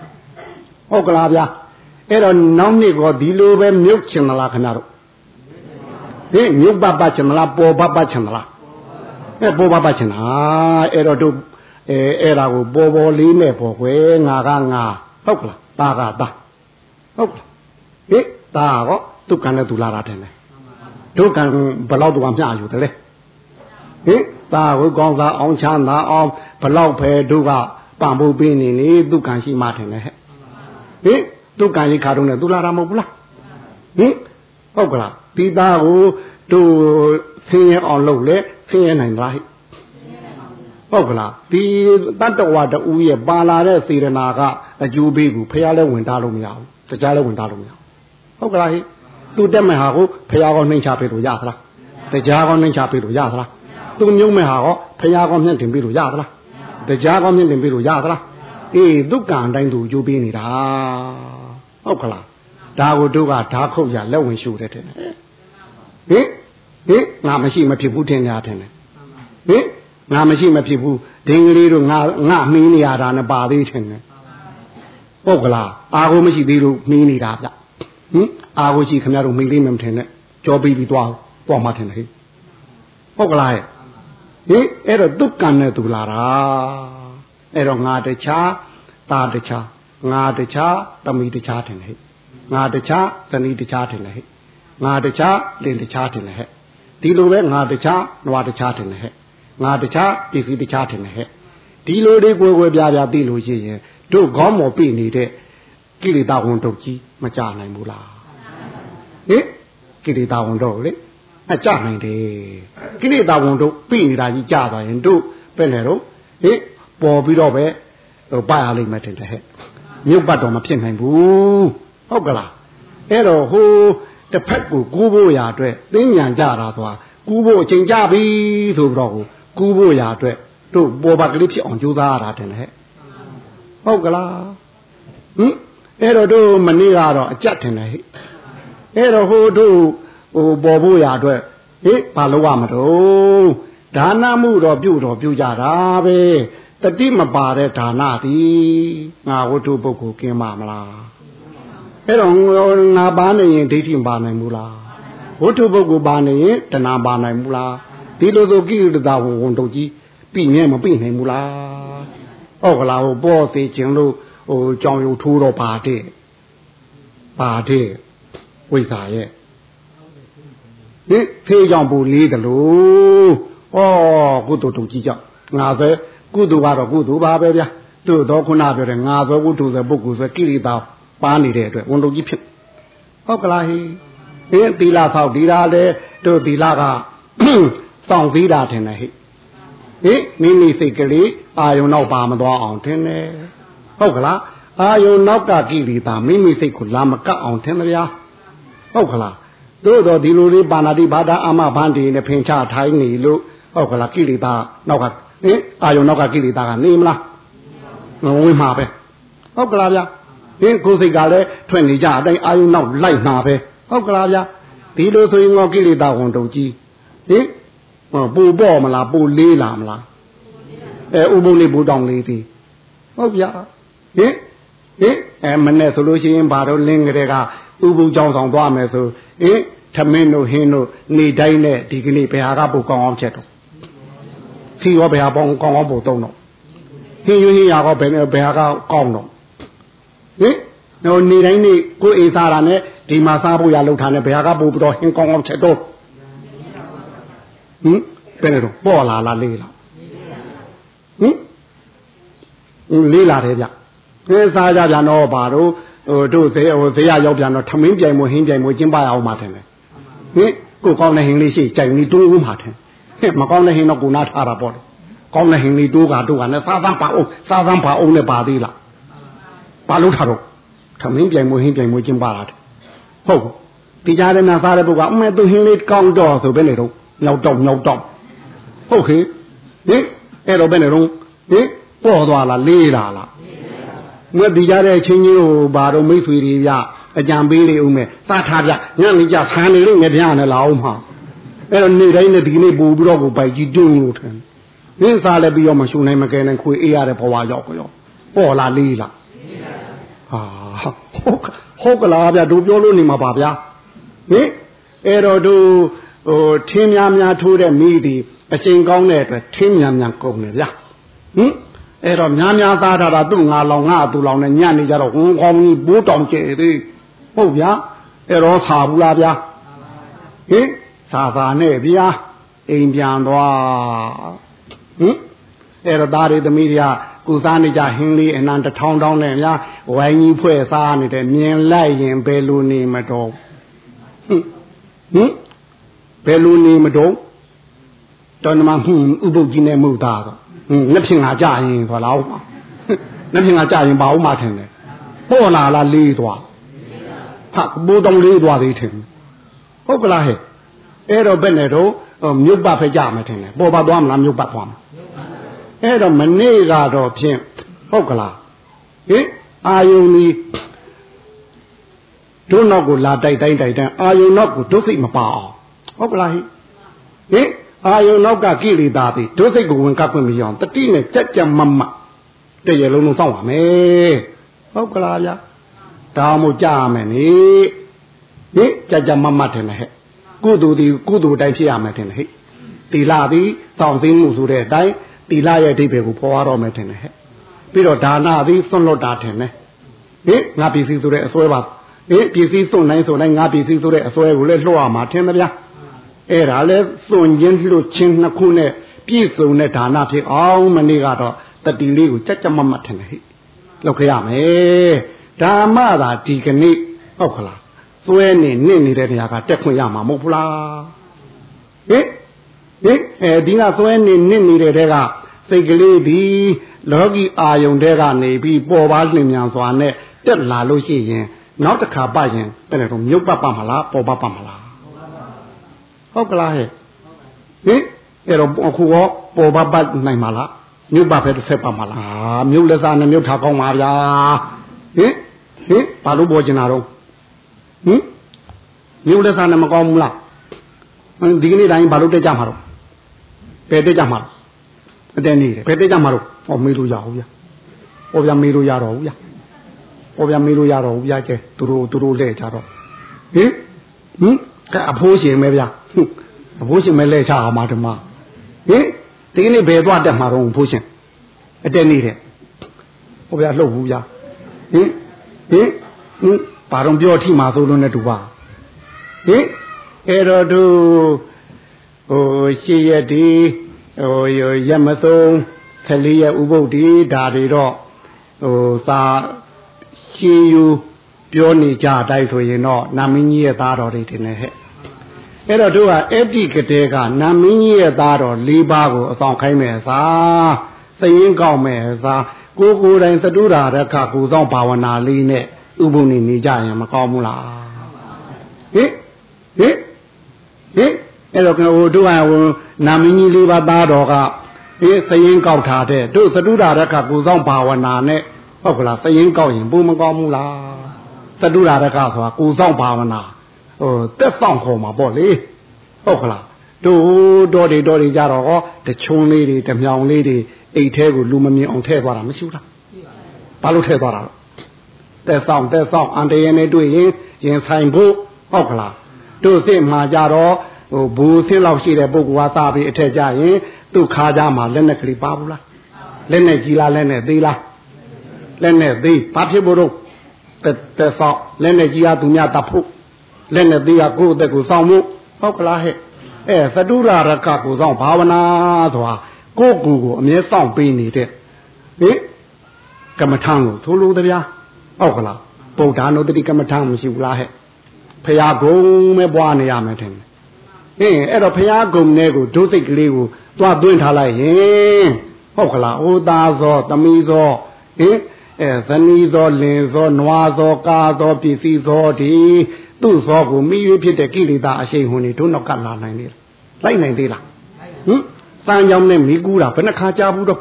ဟုတ်ကလားဗျာအဲ့တော့နောက်နေ့ကဒီလိုပဲမြုပ်ချင်မလားခင်ဗျားတို့ဟင်မြုပ်ပပချင်မလားပေါ်ပပချင်မလားအဲ့ပေါ်ပပချင်တာအဲ့တော့တို့အဲအဲ့ဒါကိုပေါ်ပေါ်လေးနဲ့ပေါ်ခွဲငါကငါဟုတ်ကလားတာကတာဟုတ်ကလားဟင်တာကောသူကံနဲ့သူလာတာတယ်လေတို့ကံဘယ်လောက်တူအောင်မျှอยู่တယ်လေဟင်တာကိုကောင်းစားအောင်ချမ်းသာအောင်ဘယ်လောက်ပဲတို့က ပံဖို့ပေးနေနေသူကံရှိမှထင်တယ်ဟဲ့ဟိသူကံရှိခါတော့နဲ့သူလာတာမဟုတ်ဘူးလားဟိဟုတ်ကလားဒီသားကိုတို့ဆင်းရဲအောင်လုပ်လေဆင်းရဲနိုင်လားဟိဟုတ်ကလားဒီတတ္တဝါတူရဲ့ပါလာတဲ့စေရနာကအကျိုးပေးကူဖះလဲဝင်တားလို့မရဘူးတရားလဲဝင်တားလို့မရဘူးဟုတ်ကလားဟိသူတက်မဲ့ဟာကိုဖះကောနှိမ့်ချပေးလို့ရသလားတရားကောနှိမ့်ချပေးလို့ရသလားသူမြုံမဲ့ဟာကောဖះကောမြင့်တင်ပေးလို့ရသလား တရားကောမြင့်တင်ပေးလို့ရသလားအေးဒုက္ကံတိုင်းသူအကျိုးပေးနေတာဟုတ်ကလားဒါကိုတို့ကဓာခုတ်ရလက်ဝင်ရှုတယ်တဲ့ဟင်ဟင်ငါမရှိမဖြစ်ဘူးထင်ကြတယ်ဟင်ငါမရှိမဖြစ်ဘူးဒင်းကလေးတို့ငါငါမင်းနေရတာနဲ့ပါသေးတယ်ဟုတ်ကလားအာကိုမရှိသေးလို့မင်းနေတာဗျဟင်အာကိုရှိခင်ဗျားတို့မင်းလေးမထင်နဲ့ကြောပြီးပြီးသွားသွားမှထင်တယ်ဟင်ဟုတ်ကလား ဟင်အဲ့တော့သူကံနဲ့သူလာတာအဲ့တော့ငါတခြားตาတခြားငါတခြားတမိတခြားထင်တယ်ဟဲ့ငါတခြားသနီတခြားထင်တယ်ဟဲ့ငါတခြားလင်တခြားထင်တယ်ဟဲ့ဒီလိုပဲငါတခြားနွားတခြားထင်တယ်ဟဲ့ငါတခြားပစ္စည်းတခြားထင်တယ်ဟဲ့ဒီလိုလေးကိုယ်ကိုယ်ပြပြသိလို့ရှိရင်တို့ခေါင်းမော်ပြနေတဲ့ကိလေသာဝန်တို့ကြီးမကြနိုင်ဘူးလားဟင်ကိလေသာဝန်တို့လေ အကြနိုင်တယ်ကိလေသာဝန်တို့ပြနေတာကြီးကြသွားရင်တို့ပဲ့နေတော့ဟင်ပေါ်ပြီးတော့ပဲဟိုပါရလိမ့်မယ်တင်တယ်ဟဲ့မြုပ်ပတ်တော့မဖြစ်နိုင်ဘူးဟုတ်ကလားအဲ့တော့ဟိုတစ်ဖက်ကိုကူးဖို့ရာအတွက်သိဉာဏ်ကြတာသွားကူးဖို့အချိန်ကြပြီဆိုပြီးတော့ကူးဖို့ရာအတွက်တို့ပေါ်ပါကလေးဖြစ်အောင်ကြိုးစားရတာတင်တယ်ဟဲ့ဟုတ်ကလားဟင်အဲ့တော့တို့မနေ့ကတော့အကြက်တင်တယ်ဟဲ့အဲ့တော့ဟိုတို့ ဟိုပေါ်ဖို့ရာအတွက်ဟေးဘာလို့ရမလို့ဒါနမှုတော့ပြုတော့ပြုကြတာပဲတတိမပါတဲ့ဒါနသည်ငါဝတ္ထုပုဂ္ဂိုလ်ကင်းပါမလားအဲ့တော့ငါပါနေရင်ဒိဋ္ဌိမပါနိုင်ဘူးလားဝတ္ထုပုဂ္ဂိုလ်ပါနေရင်တဏှာပါနိုင်ဘူးလားဒီလိုဆိုကိရိတာဝန်ဝန်တို့ကြီးပြည့်မြဲမပြည့်နိုင်ဘူးလားဟုတ်ကလားဟိုပေါ်သေးခြင်းလို့ဟိုကြောင်ရုပ်ထိုးတော့ပါတဲ့ပါတဲ့ဝိဇ္ဇာရဲ့ ဒီဖေးကြောင့်ပူလေးတလို့ဩကုသိုလ်တုံကြီးကြောင့်ငါပဲကုသိုလ်ကတော့ကုသိုလ်ပါပဲဗျာတို့တော့ခုနပြောတဲ့ငါပဲဝတ္ထုဆိုပုဂ္ဂိုလ်ဆိုကိရိတာပါနေတဲ့အတွက်ဝန်တုံကြီးဖြစ်ဟုတ်ကလားဟိဟင်သီလဆောက်ဒီလားလေတို့သီလကစောင့်သေးတာထင်တယ်ဟိဟိမိမိစိတ်ကလေးအာယုံနောက်ပါမသွားအောင်ထင်တယ်ဟုတ်ကလားအာယုံနောက်ကကိလေသာမိမိစိတ်ကိုလာမကပ်အောင်ထင်တယ်ဗျာဟုတ်ကလား တို့တော့ဒီလိုလေးပါဏာတိဘာသာအာမဘန္ဒီနဲ့ဖင်ချထိုင်းနေလို့ဟုတ်ကလားကိလေသာနောက်ကဟင်အာယုံနောက်ကကိလေသာကနေမလားငဝင်းမှာပဲဟုတ်ကလားဗျာဟဟင်ကိုယ်စိတ်ကလည်းထွက်နေကြအတိုင်းအာယုနောက်လိုက်မှာပဲဟုတ်ကလားဗျာဒီလိုဆိုရင်ငေါကိလေသာဝန်တုံကြီးဟင်ပူပေါ့မလားပူလေးလာမလားအဲဥပုံလေးဘူတောင်လေးသည်ဟုတ်ဗျာဟင်ဟင်အဲမနဲ့ဆိုလို့ရှိရင်ဘာတော့လင်းကလေးကဥပုံကြောင်းဆောင်သွားမယ်ဆို ဟင်ထမင်းတို့ဟင်းတို့နေတိုင်းနဲ့ဒီကနေ့ဘယ်ဟာကပိုကောင်းအောင်ချက်တော့စီရောဘယ်ဟာပေါင်းကောင်းအောင်ပို့တော့တော့ဟင်းရင်းရရောဘယ်ဘယ်ဟာကကောင်းတော့ဟင်တော့နေတိုင်းနေကိုယ်အိမ်စားတာနဲ့ဒီမှာစားဖို့ရလောက်ထားနဲ့ဘယ်ဟာကပို့ပြီးတော့ဟင်းကောင်းအောင်ချက်တော့ဟင်ဘယ်နဲ့တော့ပေါ်လာလားလေးလားဟင်လေးလာတယ်ဗျခင်းစားကြပြန်တော့ဘာတို့ ဟိုတို့ဈေးဟိုဈေးရရောက်ပြန်တော့ထမင်းပြိုင်မဟင်းပြိုင်မကျင်းပရအောင်မှာတယ်ဟင်ကိုကောင်းတဲ့ဟင်းလေးရှိကြိုင်ပြီးတိုးဦးမှာတယ်ဟင်မကောင်းတဲ့ဟင်းတော့ကိုနားထားတာပေါ့ကောင်းတဲ့ဟင်းလေးတိုးကတိုးကနဲ့စားသမ်းပါအောင်စားသမ်းပါအောင်နဲ့ပါသေးလားဘာလို့ထားတော့ထမင်းပြိုင်မဟင်းပြိုင်မကျင်းပတာဟုတ်ဒီကြားထဲမှာစားတဲ့ပုဂ္ဂိုလ်အမေသူဟင်းလေးကောင်းတော့ဆိုပဲနေတော့ညောက်တော့ညောက်တော့ဟုတ်ခေဟင်အဲ့တော့ပဲနေတော့ဟင်ပေါ်သွားလားလေးလာလား မွေးဒီကြတဲ့ချင်းချင်းကိုဘာတော့မိတ်ဆွေတွေပြအကြံပေးလေဦးမယ်သတ်ထားပြညနေကြဆန်းနေလို့ငပြနဲ့လာအောင်မှာအဲ့တော့နေ့တိုင်းနဲ့ဒီနေ့ပို့ပြီးတော့ကိုပိုက်ကြီးတွန်းလို့ထင်နင်းစားလည်းပြီးတော့မရှုနိုင်မကဲနိုင်ခွေအေးရတဲ့ဘဝရောက်ကြောပေါ်လာလေးလားဟာဟုတ်ဟုတ်ကလားဗျတို့ပြောလို့နေမှာပါဗျာဟင်အဲ့တော့တို့ဟိုထင်းများများထိုးတဲ့မိဒီအချိန်ကောင်းတဲ့အတွက်ထင်းများများကုန်တယ်ဗျာဟင် အဲ့တော့များများသားထားတာသူ့ငါလောင်ငါသူ့လောင်နဲ့ညနေကြတော့ဟွန်းကောင်းကြီးဘိုးတောင်ကျဲသေးဟုတ်ဗျာအဲ့တော့ဆာဘူးလားဗျာဟင်ဆာဆာနဲ့ဗျာအိမ်ပြန်သွားဟင်အဲ့တော့သားတွေသမီးတွေကကုစားနေကြဟင်းလေးအနံတထောင်တောင်းနဲ့ဗျာဝိုင်းကြီးဖွဲ့စားနေတယ်မြင်လိုက်ရင်ဘယ်လိုနေမတော်ဟင်ဟင်ဘယ်လိုနေမတော်တော်နမဟွန်းဥပုပ်ကြီးနဲ့မှုသားတော့ဟင်း နှစ်ဖြင့်ငါကြရင်ဆိုလားဟုတ်ပါနှစ်ဖြင့်ငါကြရင်ဘာဦးမထင်လဲပေါ်လာလားလေးသွားဖတ်ဘိုးတောင်လေးသွားသေးထင်ဟုတ်ကလားဟဲ့အဲ့တော့ဘယ်နဲ့တော့မြုပ်ပတ်ဖကြမယ်ထင်တယ်ပေါ်ပါသွားမလားမြုပ်ပတ်သွားမလားအဲ့တော့မနေ့ကတော့ဖြင့်ဟုတ်ကလားဟင်အာယုန်ဒီတို့နောက်ကိုလာတိုက်တိုင်းတိုက်တိုင်းအာယုန်နောက်ကိုဒုစိတ်မပါအောင်ဟုတ်ကလားဟိဟင် အာယုံနောက်ကကိလေသာတွေဒုစိတ်ကိုဝင်ကပ်ခွင့်မရအောင်တတိနဲ့ကြက်ကြက်မမတည့်ရလုံးလုံးစောင့်ပါမယ်ဟုတ်ကလားဗျာဒါမှမဟုတ်ကြားရမယ်နိဟိကြက်ကြက်မမထင်တယ်ဟဲ့ကုသိုလ်ဒီကုသိုလ်တိုင်းဖြစ်ရမယ်ထင်တယ်ဟဲ့တီလာသည်စောင့်သိမှုဆိုတဲ့အတိုင်းတီလာရဲ့အဓိပ္ပာယ်ကိုဖော်ရတော့မယ်ထင်တယ်ဟဲ့ပြီးတော့ဒါနသည်သွန်လွတ်တာထင်တယ်ဟိငါပစ္စည်းဆိုတဲ့အစွဲပါဟိပစ္စည်းသွန်တိုင်းဆိုတိုင်းငါပစ္စည်းဆိုတဲ့အစွဲကိုလည်းလွှတ်ရမှာထင်တယ်ဗျာ အဲ့ဒါလဲစွန့်ချင်းလှုပ်ချင်းနှစ်ခုနဲ့ပြည့်စုံတဲ့ဒါနဖြစ်အောင်မနေ့ကတော့တတိလေးကိုကြက်ကြက်မမတ်ထင်တယ်ဟိလောက်ခဲ့ရမယ်ဓမ္မသာဒီကနေ့ဟုတ်ခလားသွဲနေနစ်နေတဲ့နေရာကတက်ခွင့်ရမှာမဟုတ်ဘူးလားဟိဟိအဲဒီကသွဲနေနစ်နေတဲ့တဲကစိတ်ကလေးဒီလောကီအာယုန်တဲကနေပြီးပေါ်ပါလျင်မြန်စွာနဲ့တက်လာလို့ရှိရင်နောက်တစ်ခါပတ်ရင်တဲ့တော့မြုပ်ပတ်ပါမလားပေါ်ပါပါမလား ဟုတ်ကလားဟဲ့ဟင်အဲ့တော့အခုရောပေါ်ပါပတ်နိုင်မှာလားမြုပ်ပါဖက်တစ်ဆက်ပါမှာလားမြုပ်လက်စားနဲ့မြုပ်ထားကောင်းပါဗျာဟင်ဟင်ဘာလို့ပေါ်ကျင်တာတော့ဟင်မြုပ်လက်စားနဲ့မကောင်းဘူးလားဒီကနေ့တိုင်းဘာလို့တက်ကြမှာတော့ဘယ်တက်ကြမှာအတဲနေတယ်ဘယ်တက်ကြမှာတော့ဟောမေးလို့ရအောင်ဗျာဟောဗျာမေးလို့ရတော့ဘူးဗျာဟောဗျာမေးလို့ရတော့ဘူးဗျာကျဲသူတို့သူတို့လဲကြတော့ဟင်ဟင် ကအဖိုးရှင်ပဲဗျာအဖိုးရှင်ပဲလဲချအောင်ပါဓမ္မဟင်ဒီကနေ့ဘယ်သွားတက်မှာတော့ဖိုးရှင်အတက်နေတဲ့ဟိုဗျာလှုပ်ဘူးဗျာဟင်ဟင်ဟင်ဘာတော့ပြောထိမှာသို့လို့နဲ့တူပါဟင်အဲ့တော့သူဟိုရှေ့ရက်ဒီဟိုရက်မဆုံးခလေးရဲ့ဥပုပ်ဒီဒါတွေတော့ဟိုသာရှေးယူ ပြောနေကြတိုက်ဆိုရင်တော့နာမင်းကြီးရဲ့သားတော်တွေတင်နေဟဲ့အဲ့တော့တို့ကအဲ့ဒီကတဲ့ကနာမင်းကြီးရဲ့သားတော်၄ပါးကိုအဆောင်ခိုင်းမယ်သာသရင်ကောက်မယ်သာကိုကိုယ်တိုင်သတုရာရခကိုဆောင်ဘာဝနာလေးနဲ့ဥပုံနေနေကြရင်မကောင်းဘူးလားဟင်ဟင်ဟင်အဲ့တော့ဟိုတို့ကဟိုနာမင်းကြီးလေးပါးသားတော်ကဟင်သရင်ကောက်ထားတဲ့တို့သတုရာရခကိုဆောင်ဘာဝနာနဲ့ဟဟုတ်ကလားသရင်ကောက်ရင်ပုံမကောင်းဘူးလား သတုရာရကဆိုတာကိုဆောင်ဘာဝနာဟိုတက်ဆောင်ခေါ်မှာပေါ့လေဟုတ်ကလားတို့တော်တွေတော်တွေကြတော့ဟောတချုံလေးတွေတမြောင်လေးတွေအိတ်ထဲကိုလူမမြင်အောင်ထည့်သွားတာမရှိဘူးလားဘာလို့ထည့်သွားတာလဲတက်ဆောင်တက်ဆောင်အန်တရနဲ့တွေ့ရင်ရင်ဆိုင်ဖို့ဟုတ်ကလားတို့စိတ်မှာကြတော့ဟိုဘူဆင်းလောက်ရှိတဲ့ပုဂ္ဂိုလ်ကသာပြီးအထက်ကြရင်သူ့ခါကြမှာလက်နဲ့ကလေးပါဘူးလားလက်နဲ့ကြီးလားလက်နဲ့သေးလားလက်နဲ့သေးဘာဖြစ်ဖို့တော့ တက်ဆောင်လက်နဲ့ကြီးကသူများတတ်ဖို့လက်နဲ့သေးကကိုယ့်အသက်ကိုစောင့်ဖို့ဟုတ်ကလားဟဲ့အဲသတုရရကကိုဆောင်ဘာဝနာဆိုတာကိုယ့်ကိုယ်ကိုအမြဲစောင့်ပေးနေတဲ့ဟင်ကမ္မထံကိုသို့လို့တဗျာဟုတ်ကလားဗုဒ္ဓနုတ္တိကမ္မထံမရှိဘူးလားဟဲ့ဖရာဂုံမဲ့ပွားနေရမယ်ထင်တယ်ဟင်အဲ့တော့ဖရာဂုံနဲ့ကိုဒုစိတ်ကလေးကိုသွားသွင်းထားလိုက်ရင်ဟုတ်ကလားဟိုသားသောသမီးသောဟင် အဲဇနီးသောလင်သောနွားသောကာသောပစ္စည်းသောဒီသူ့သောကိုမိရွေးဖြစ်တဲ့ကိလေသာအရှိန်ဟွန်တွေတို့နောက်ကလာနိုင်လေလိုက်နိုင်သေးလားဟင်စံကြောင်းနဲ့မိကူးတာဘယ်နှခါကြားဘူးတော့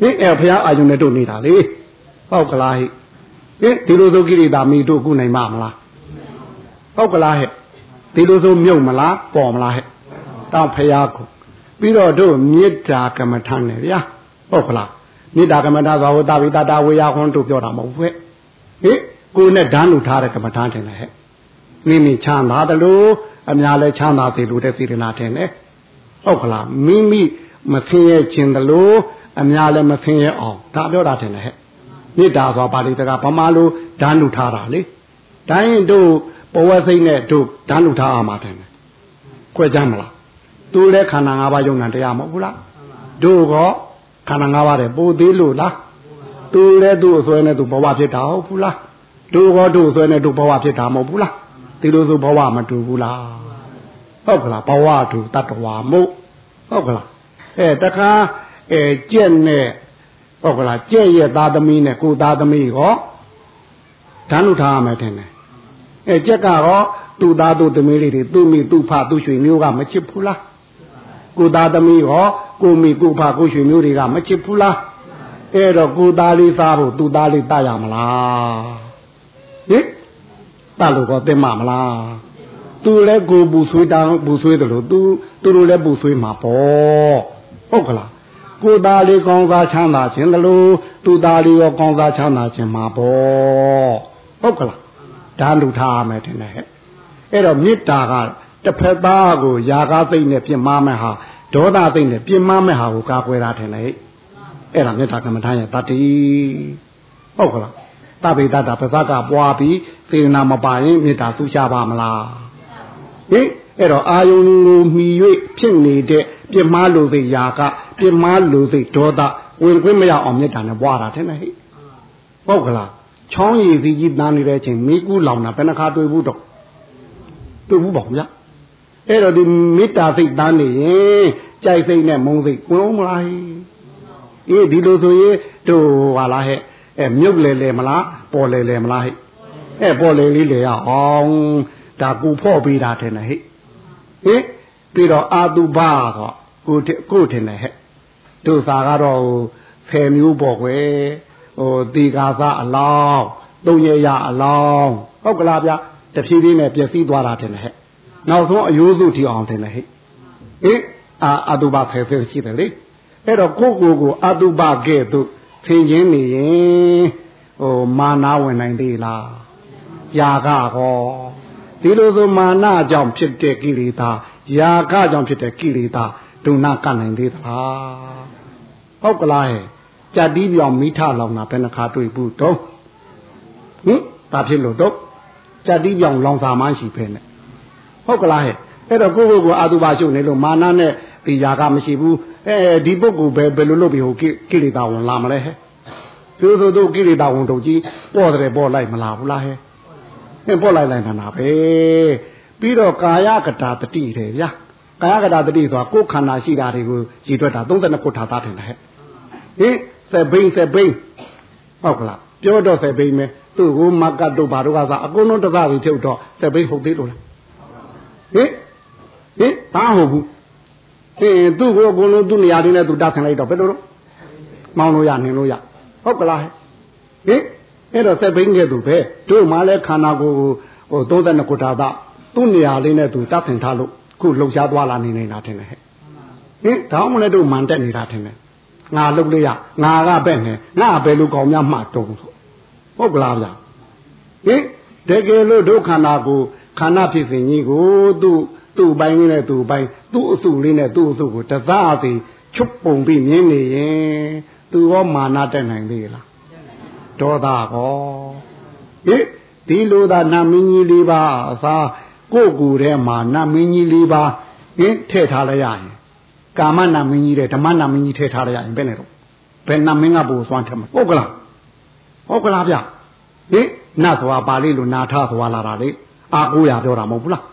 ဟင်အဲဘုရားအာယုန်နဲ့တို့နေတာလေဟုတ်ကလားဟိဟင်ဒီလိုဆိုကိလေသာမိတို့ကုနိုင်မှာမလားဟုတ်ကလားဟဲ့ဒီလိုဆိုမြုပ်မလားပေါ်မလားဟဲ့တောင်းဖရာကိုပြီးတော့တို့မေတ္တာကမ္မထမ်းတယ်ဗျာဟုတ်ကလား မေတ္တာကမ္မထသာဝတပိတတာဝေယခွန်တို့ပြောတာမဟုတ်ဘူးဟဲ့ဟင်ကိုယ်နဲ့ဓာတ်လူထားတဲ့ကမ္မထမ်းတယ်ဟဲ့မိမိချမ်းသာတယ်လို့အများလဲချမ်းသာစေလို့တဲ့စေတနာတယ်နဲ့ဟုတ်ကလားမိမိမဆင်းရဲခြင်းတယ်လို့အများလဲမဆင်းရဲအောင်ဒါပြောတာတယ်ဟဲ့မေတ္တာဆိုတာပါဠိစကားဗမာလိုဓာတ်လူထားတာလေတိုင်းတို့ဘဝစိတ်နဲ့တို့ဓာတ်လူထားရမှာတယ်ခွဲကြမ်းမလားသူလည်းခန္ဓာ၅ပါးယုံနာတရားမဟုတ်ဘူးလားတို့က ခန္ဓာ၅ပါးတဲ့ပိုသေးလို့လားသူလည်းသူ့အစွဲနဲ့သူဘဝဖြစ်တာဟုတ်ဘူးလားတို့ကတို့အစွဲနဲ့တို့ဘဝဖြစ်တာမဟုတ်ဘူးလားဒီလိုဆိုဘဝမတူဘူးလားဟုတ်ကလားဘဝတူတတ္တဝါမို့ဟုတ်ကလားအဲတခါအဲကြက်နဲ့ဟုတ်ကလားကြက်ရဲ့သားသမီးနဲ့ကိုသားသမီးရောဓာတ်လို့ထားရမယ်ထင်တယ်အဲကြက်ကတော့သူ့သားသူ့သမီးလေးတွေသူ့မိသူ့ဖသူ့ရွှေမျိုးကမချစ်ဘူးလား ကိုသားသမီးရောကိုမိကိုဖကိုရွှေမျိုးတွေကမချစ်ဘူးလားအဲ့တော့ကိုသားလေးသားဖို့သူ့သားလေးတတ်ရမလားဟင်တတ်လို့ကောသိမမလားသူလည်းကိုပူဆွေးတောင်းပူဆွေးတယ်လို့သူသူတို့လည်းပူဆွေးမှာပေါ့ဟုတ်ကလားကိုသားလေးကောင်းစားချမ်းသာခြင်းတလို့သူသားလေးရောကောင်းစားချမ်းသာခြင်းမှာပေါ့ဟုတ်ကလားဒါလူထားရမယ်တင်တယ်ဟဲ့အဲ့တော့မေတ္တာက တစ်ဖက်သားကိုຢာကားသိမ့်နဲ့ပြင်မမဲ့ဟာဒေါသသိမ့်နဲ့ပြင်မမဲ့ဟာကိုကာကွယ်တာထင်တယ်အဲ့ဒါမေတ္တာကမ္မထာရဲ့တတိဟုတ်ကလားတပိတတာပဇကပွားပြီးစေနာမပါရင်မေတ္တာသူရှားပါမလားဟင်အဲ့တော့အာယုန်လိုမှီ၍ဖြစ်နေတဲ့ပြင်းမားလိုစိတ်ຢာကပြင်းမားလိုစိတ်ဒေါသဝင်ခွင့်မရအောင်မေတ္တာနဲ့ပွားတာထင်တယ်ဟိဟုတ်ကလားချောင်းရည်စီကြီးတန်းနေတဲ့အချိန်မိကူးလောင်တာဘယ်နှခါတွေ့ဘူးတော့တွေ့ဘူးပေါ့ဗျာ အဲ့တော့ဒီမေတ္တာစိတ်တန်းနေရင်ကြိုက်စိတ်နဲ့မုန်းစိတ်ဝင်မလားအေးဒီလိုဆိုရင်တို့ဟာလားဟဲ့အဲမြုပ်လေလေမလားပေါ်လေလေမလားဟဲ့အဲပေါ်လေလေးလေရအောင်ဒါကူဖော့ပေးတာထင်တယ်ဟဲ့ဟင်ပြီးတော့အာတုဘတော့ကိုကိုထင်တယ်ဟဲ့တို့စာကတော့ဖယ်မျိုးပေါ့ကွယ်ဟိုတီကာသအလောင်းတုံရရအလောင်းဟုတ်ကလားဗျတဖြည်းဖြည်းနဲ့ပျက်စီးသွားတာထင်တယ်ဟဲ့ နောက်ဆုံးအယိုးစုထီအောင်ထင်တယ်ဟဲ့ဟင်အာအတုဘဖယ်ဖယ်ရှိတယ်လေအဲ့တော့ကိုကိုကိုအတုပကဲ့သို့ဖင်ခြင်းနေရင်ဟိုမာနာဝင်နိုင်သေးလားယာကဟောဒီလိုဆိုမာနကြောင့်ဖြစ်တဲ့ကိလေသာယာကကြောင့်ဖြစ်တဲ့ကိလေသာဒုနာကနိုင်သေးသလားဟုတ်ကလားဟဲ့ကြက်တီးပြောင်မိထလောင်တာဘယ်နှခါတွေ့ဘူးတော့ဟင်ဒါဖြစ်လို့တော့ကြက်တီးပြောင်လောင်စာမှရှိဖဲနဲ့ ဟုတ်ကလားဟဲ့အဲ့တော့ကိုယ့်ကိုယ်ကိုအာတုပါရှုနေလို့မာနနဲ့ဒီຢာကမရှိဘူးအဲဒီပုဂ္ဂိုလ်ပဲဘယ်လိုလုပ်ပြီးဟိုကိလေသာဝင်လာမလဲဟဲ့သူတို့တို့ကိလေသာဝင်တို့ကြီးပေါ်တယ်ပေါ်လိုက်မလားဘူးလားဟဲ့ဟင်ပေါ်လိုက်လိုက်တာပဲပြီးတော့ကာယကတာတတိတယ်ဗျာကာယကတာတတိဆိုတာကိုယ်ခန္ဓာရှိတာတွေကိုရည်တွက်တာ32ခုထားသားတယ်ဟဲ့ဟင်စက်ဘိန်းစက်ဘိန်းဟုတ်ကလားပြောတော့စက်ဘိန်းမယ်သူ့ကိုမကတ်တို့ဘာတို့ကစားအကုန်လုံးတစားပြီးထုတ်တော့စက်ဘိန်းဟုတ်သေးလို့လား ဟင်ဟင်ဘာဟုတ်ဘူးဟင်သူ့ကိုအကုန်လုံးသူ့နေရာလေးနဲ့သူတတ်ဆင်လိုက်တော့ဘယ်လိုတော့မောင်းလို့ရနေလို့ရဟုတ်ကလားဟဲ့ဟင်အဲ့တော့သက်ဘိန်းကဲ့သို့ပဲတို့မှလည်းခန္ဓာကိုယ်ဟို32ခုထာသသူ့နေရာလေးနဲ့သူတပ်ဆင်ထားလို့ခုလှုပ်ရှားသွားလာနေနေတာထင်တယ်ဟဲ့ဟင်ဒါမှမလဲတို့မှန်တက်နေတာထင်တယ်ငါလှုပ်လေးရငါကပဲ့နေငါဘယ်လိုကောင်းများမှတုံးဆိုဟုတ်ကလားဗျာဟင်တကယ်လို့ဒုက္ခန္ဓာကို ခန္ဓာဖြစ်စဉ်ကြီးကိုသူ့သူ့ပိုင်းလေးနဲ့သူ့ပိုင်းသူ့အစုလေးနဲ့သူ့အစုကိုတသားစီချုပ်ပုံပြီးမြင်နေရင်သူရောမာနတက်နိုင်သေးလားဒေါသကောဟင်ဒီလိုသာနာမင်းကြီးလေးပါအစားကိုယ်ကူထဲမှာနာမင်းကြီးလေးပါဟင်ထည့်ထားလိုက်ရရင်ကာမနာမင်းကြီးတဲ့ဓမ္မနာမင်းကြီးထည့်ထားလိုက်ရရင်ဘယ်နဲ့တော့ဘယ်နာမင်းကပို့စွမ်းထက်မှာဟုတ်ကလားဟုတ်ကလားဗျဟင်နတ်ဆိုတာပါဠိလိုနာထဆိုတာလာတာလေ အာကိုရပြောတာမဟုတ်ဘူးလား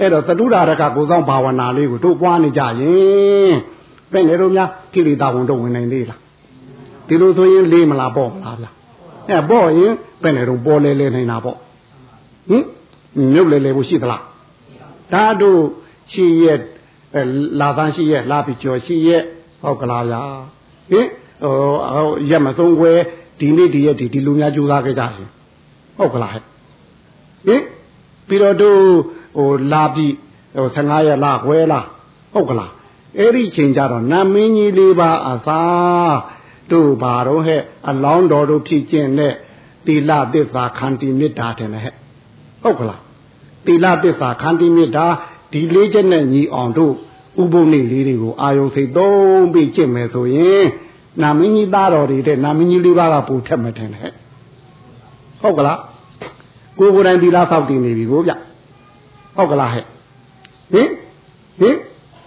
အဲ့တော့သတုရာရကကိုဆောင်ဘာဝနာလေးကိုတို့ပွားနေကြရင်ဘယ်နေတော့များကိလေသာဝင်တော့ဝင်နိုင်သေးလားဒီလိုဆိုရင်လေးမလားပေါ့မလားဗျအဲပေါ့ရင်ဘယ်နေတော့ပေါ်လဲလဲနေတာပေါ့ဟင်မြုပ်လဲလဲဖို့ရှိသလားဒါတို့ရှိရဲ့လာသားရှိရဲ့လာပြီးကြော်ရှိရဲ့ဟုတ်ကလားဗျာဟင်ဟိုရက်မဆုံးခွဲဒီနေ့ဒီရက်ဒီဒီလူများကြိုးစားခဲ့ကြရှင်ဟုတ်ကလားဟဲ့ဟင် ပြီးတော့တို့ဟိုလာပြီးဟို15ရက်လာခွဲလားဟုတ်ကလားအဲ့ဒီချိန်ကြတော့နတ်မင်းကြီးလေးပါအသာတို့ဘာတော့ဟဲ့အလောင်းတော်တို့ဖြစ်ခြင်းနဲ့တိလသစ္စာခန္တီမေတ္တာတယ်ဟဲ့ဟုတ်ကလားတိလသစ္စာခန္တီမေတ္တာဒီလေးချက်နဲ့ညီအောင်တို့ဥပုံနေလေးတွေကိုအာယုံစိတ်သုံးပြီးကျင့်မယ်ဆိုရင်နာမင်းကြီးသားတော်တွေတဲ့နာမင်းကြီးလေးပါးကပူထက်မထင်နဲ့ဟုတ်ကလား ကိုကိုယ်တိုင်ဒီလားဆောက်တည်နေပြီကိုဗျဟုတ်ကလားဟဲ့ဟင်ဟင်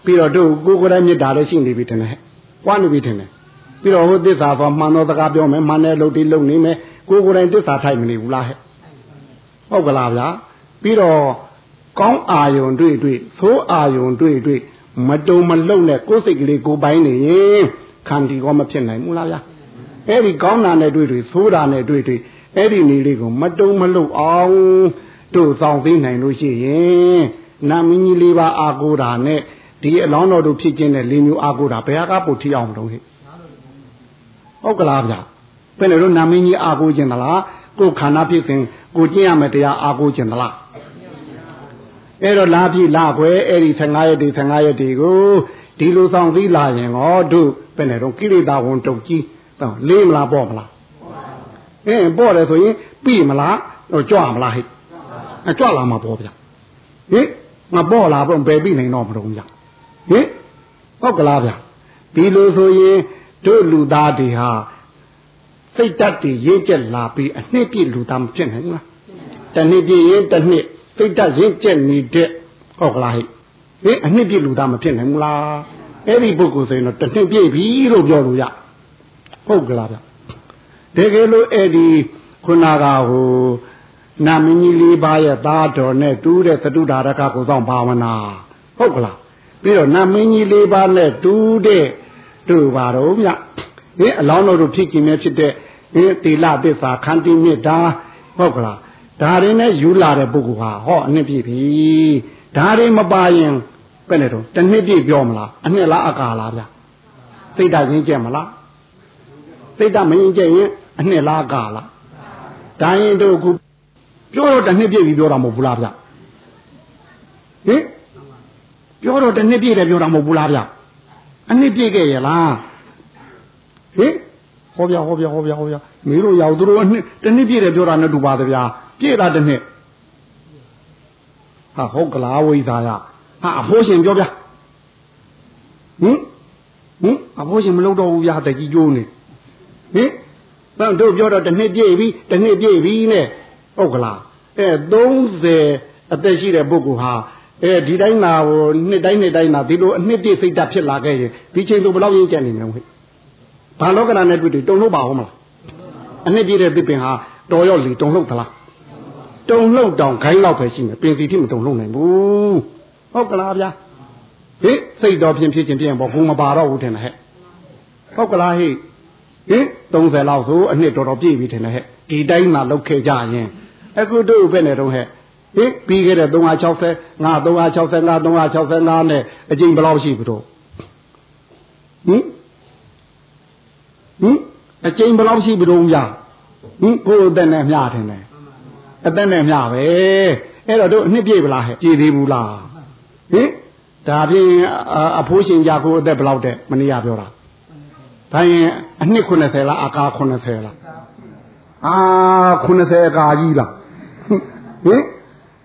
ပြီးတော့တို့ကိုကိုယ်တိုင်မြစ်တာလည်းရှိနေပြီထင်တယ်ဟဲ့ပွားနေပြီထင်တယ်ပြီးတော့ဟိုသစ္စာဆိုမှန်သောစကားပြောမယ်မှန်တဲ့လုပ်ဒီလုပ်နေမယ်ကိုကိုယ်တိုင်သစ္စာထိုက်မနေဘူးလားဟဲ့ဟုတ်ကလားဗျာပြီးတော့ကောင်းအာယုံတွေ့တွေ့သိုးအာယုံတွေ့တွေ့မတုံမလုံနဲ့ကိုယ်စိတ်ကလေးကိုပိုင်းနေရင်ခန္တီကောမဖြစ်နိုင်ဘူးလားဗျာအဲ့ဒီကောင်းတာနဲ့တွေ့တွေ့သိုးတာနဲ့တွေ့တွေ့ အဲ့ဒီနေလေးကိုမတုံမလုံအောင်တို့ဆောင်သိနိုင်လို့ရှိရင်နာမင်းကြီးလေးပါအာကိုတာနဲ့ဒီအလောင်းတော်တို့ဖြစ်ခြင်းနဲ့လေးမျိုးအာကိုတာဘယ်ဟာကပိုထီအောင်မလို့ဟဲ့ဟုတ်ကလားဗျာဘယ်နဲ့တော့နာမင်းကြီးအာကိုခြင်းသလားကိုခန္ဓာဖြစ်စဉ်ကိုကျင့်ရမယ်တရားအာကိုခြင်းသလားအဲ့တော့လာပြီလာခွဲအဲ့ဒီ15ရက်ဒီ15ရက်ဒီကိုဒီလိုဆောင်သိလာရင်ဟောတို့ဘယ်နဲ့တော့ကိလေသာဝန်တုတ်ကြီးတော့လေးမလားပေါ့မလား အင်းပေါ့တယ်ဆိုရင်ပြီမလားဟိုကြွမလားဟဲ့အကြွလာမှာပေါ့ဗျာဟင်မပေါ့လာတော့ဘယ်ပြီနိုင်တော့မလို့ဗျာဟင်ဟုတ်ကလားဗျာဒီလိုဆိုရင်တို့လူသားတွေဟာစိတ်ဓာတ်တွေရေးကျက်လာပြီးအနှစ်ပြည့်လူသားမဖြစ်နိုင်ဘူးလားတနှစ်ပြည့်ရင်တနှစ်စိတ်ဓာတ်ရင့်ကျက်နေတဲ့ဟုတ်ကလားဟဲ့ဟင်အနှစ်ပြည့်လူသားမဖြစ်နိုင်ဘူးလားအဲ့ဒီပုဂ္ဂိုလ်ဆိုရင်တော့တနှစ်ပြည့်ပြီလို့ပြောလို့ရဟုတ်ကလားဗျ တကယ်လို့အဲ့ဒီခုနကဟိုနာမင်းကြီးလေးပါးရဲ့သားတော်နဲ့တူးတဲ့သတုဓာရကကိုဆောင်ဘာဝနာဟုတ်ကလားပြီးတော့နာမင်းကြီးလေးပါးနဲ့တူးတဲ့တို့ပါတော့မြဟင်အလောင်းတော်တို့ဖြစ်ခြင်းနဲ့ဖြစ်တဲ့ဒီတိလသစ္စာခန္တီမြစ်တာဟုတ်ကလားဒါရင်းနဲ့ယူလာတဲ့ပုဂ္ဂိုလ်ဟာဟောအနှစ်ပြည့်ပြီဒါရင်းမပါရင်ဘယ်နဲ့တော့တနှစ်ပြည့်ပြောမလားအနှစ်လားအကာလားဗျသိတာချင်းကြက်မလားသိတာမရင်ကြက်ရင် အနှစ်လားအကာလားဒါရင်တို့ခုပြောတော့တနှစ်ပြည့်ပြီပြောတာမဟုတ်ဘူးလားဗျဟင်ပြောတော့တနှစ်ပြည့်တယ်ပြောတာမဟုတ်ဘူးလားဗျအနှစ်ပြည့်ခဲ့ရဲ့လားဟင်ဟောပြဟောပြဟောပြဟောပြမင်းတို့ရောက်သူတို့အနှစ်တနှစ်ပြည့်တယ်ပြောတာနဲ့တူပါသဗျာပြည့်တာတနှစ်ဟာဟုတ်ကလားဝိဇာယဟာအဖိုးရှင်ပြောပြဟင်ဟင်အဖိုးရှင်မလုပ်တော့ဘူးဗျာတကြီးကျိုးနေဟင် ဘယ်တို့ပြောတော့တနှစ်ပြည့်ပြီတနှစ်ပြည့်ပြီနဲ့ဟုတ်ကလားအဲ30အသက်ရှိတဲ့ပုဂ္ဂိုလ်ဟာအဲဒီတိုင်းသာဟိုနှစ်တိုင်းနှစ်တိုင်းသာဒီလိုအနှစ်ပြည့်စိတ်ဓာတ်ဖြစ်လာခဲ့ရင်ဒီချိန်ဆိုဘယ်လောက်ရင်းကျက်နေမလဲဟဲ့ဘာလောကနာနဲ့တွေ့တွေ့တုံလို့ပါဟုတ်မလားအနှစ်ပြည့်တဲ့သစ်ပင်ဟာတော်ရောက်လီတုံလို့သလားတုံလို့တောင်ခိုင်းလောက်ပဲရှိမယ်ပင်စီတိမတုံလို့နိုင်ဘူးဟုတ်ကလားဗျာဟိစိတ်တော်ဖြင့်ဖြစ်ခြင်းပြင်ပေါ့ဘုံမပါတော့ဘူးထင်တယ်ဟဲ့ဟုတ်ကလားဟိ ဟင်30လောက်ဆိုအနှစ်တော်တော်ပြည့်ပြီထင်တယ်ဟဲ့ဒီတိုင်းမှလောက်ခဲ့ကြရင်အခုတို့ဘယ်နဲ့တော့ဟဲ့ဟင်ပြီးခဲ့တဲ့360ငါ365 365နဲ့အကျိန်ဘယ်လောက်ရှိပြီတော့ဟင်ဟင်အကျိန်ဘယ်လောက်ရှိပြီတော့ဗျာဟဟင်ကိုယ်အသက်နဲ့မျှတယ်နဲ့အသက်နဲ့မျှပဲအဲ့တော့တို့အနှစ်ပြည့်ပလားဟဲ့ကြည်သေးဘူးလားဟင်ဒါဖြင့်အဖိုးရှင်ကြကိုအသက်ဘယ်လောက်တဲ့မနေ့ကပြောတာ ဒါရင်အနှစ်90လားအကာ90လားအာ90အကာကြီးလားဟင်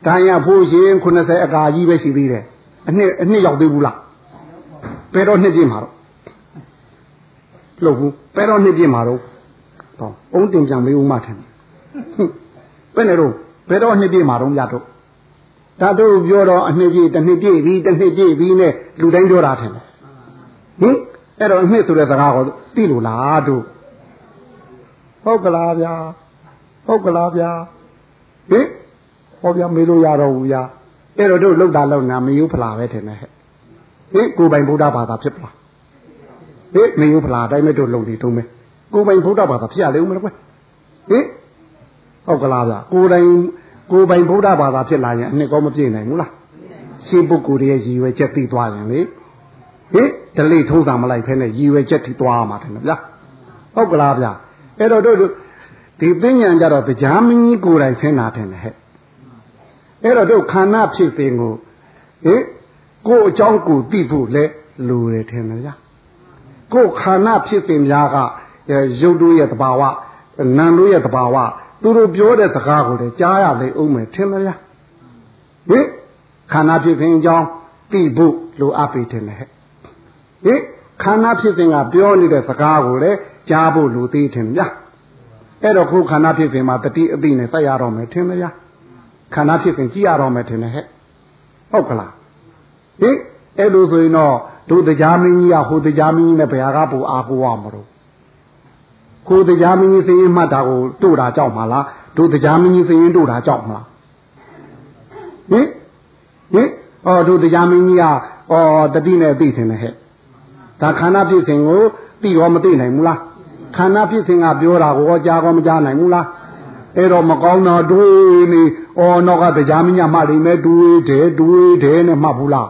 ဒါရင်အဖိုးရှင်90အကာကြီးပဲရှိသေးတယ်အနှစ်အနှစ်ရောက်သေးဘူးလားဘယ်တော့နှစ်ပြည့်မှာတော့လှုပ်ဘူးဘယ်တော့နှစ်ပြည့်မှာတော့ဟောအုံးတင်ပြန်မေးဦးမှထင်ဘယ်နဲ့တော့ဘယ်တော့နှစ်ပြည့်မှာတော့ရတော့ဒါတို့ပြောတော့အနှစ်ပြည့်တစ်နှစ်ပြည့်ပြီတစ်နှစ်ပြည့်ပြီနဲ့လူတိုင်းပြောတာထင်တယ်ဟင် အဲ့တော့အနှစ်ဆိုတဲ့စကားကိုသိလို့လားတို့ဟုတ်ကလားဗျာဟုတ်ကလားဗျာဟင်ဟောဗျာမေးလို့ရတော့ဘူးဗျာအဲ့တော့တို့လောက်တာလောက်နာမယူဖလာပဲထင်တယ်ဟဲ့ဟင်ကိုပိုင်ဗုဒ္ဓဘာသာဖြစ်ပလားဟင်မယူဖလာအတိုင်းမဲ့တို့လုံနေတုံးမယ်ကိုပိုင်ဗုဒ္ဓဘာသာဖြစ်ရလေဦးမလားကွဟင်ဟုတ်ကလားဗျာကိုတိုင်ကိုပိုင်ဗုဒ္ဓဘာသာဖြစ်လာရင်အနှစ်ကောမပြည့်နိုင်ဘူးလားရှင်းပုဂ္ဂိုလ်ရဲ့ရည်ရွယ်ချက်သိသွားရင်လေ ဟင်ဒလိထုံးတာမလိုက်ဖဲနဲ့ရည်ရွယ်ချက်ထိသွားမှာတယ်ဗျာဟုတ်ကလားဗျာအဲ့တော့တို့ဒီပညာကြတော့တရားမင်းကြီးကိုယ်တိုင်ဆင်းလာတယ်ဟဲ့အဲ့တော့တို့ခန္ဓာဖြစ်ပင်ကိုဟင်ကိုယ်အကြောင်းကိုသိဖို့လဲလိုတယ်ထင်တယ်ဗျာကိုယ်ခန္ဓာဖြစ်ပင်များကရုပ်တို့ရဲ့တဘာဝနာမ်တို့ရဲ့တဘာဝသူတို့ပြောတဲ့စကားကိုလည်းကြားရလေအောင်မယ်ထင်မလားဟင်ခန္ဓာဖြစ်ခြင်းအကြောင်းသိဖို့လိုအပ်ပြီထင်တယ်ဟဲ့ ဟင်ခန္ဓာဖြစ်ခြင်းကပြောနေတဲ့စကားကိုလည်းကြားဖို့လိုသေးထင်ဗျာအဲ့တော့ခုခန္ဓာဖြစ်ခြင်းမှာတတိအသိနဲ့သက်ရတော့မယ်ထင်မလားခန္ဓာဖြစ်ခြင်းကြည့်ရတော့မယ်ထင်တယ်ဟဲ့ဟုတ်ကလားဟင်အဲ့လိုဆိုရင်တော့တို့တရားမင်းကြီးကဟိုတရားမင်းကြီးနဲ့ဘယ်ဟာကပူအားကိုရမလို့ကိုတရားမင်းကြီးစရင်မှတ်တာကိုတို့တာကြောက်မှာလားတို့တရားမင်းကြီးစရင်တို့တာကြောက်မှာလားဟင်ဟင်အော်တို့တရားမင်းကြီးကအော်တတိနဲ့သိတယ်နဲ့ဟဲ့ ဒါခန္ဓာဖြစ်စဉ်ကိုသိရောမသိနိုင်ဘူးလားခန္ဓာဖြစ်စဉ်ကပြောတာကိုကြားကောမကြားနိုင်ဘူးလားအဲ့တော့မကောင်းတာတွေးနေအော်တော့ကတရားမင်းကြီးမှတ်လိမ့်မယ်တွေးတယ်တွေးတယ်နဲ့မှတ်ဘူးလား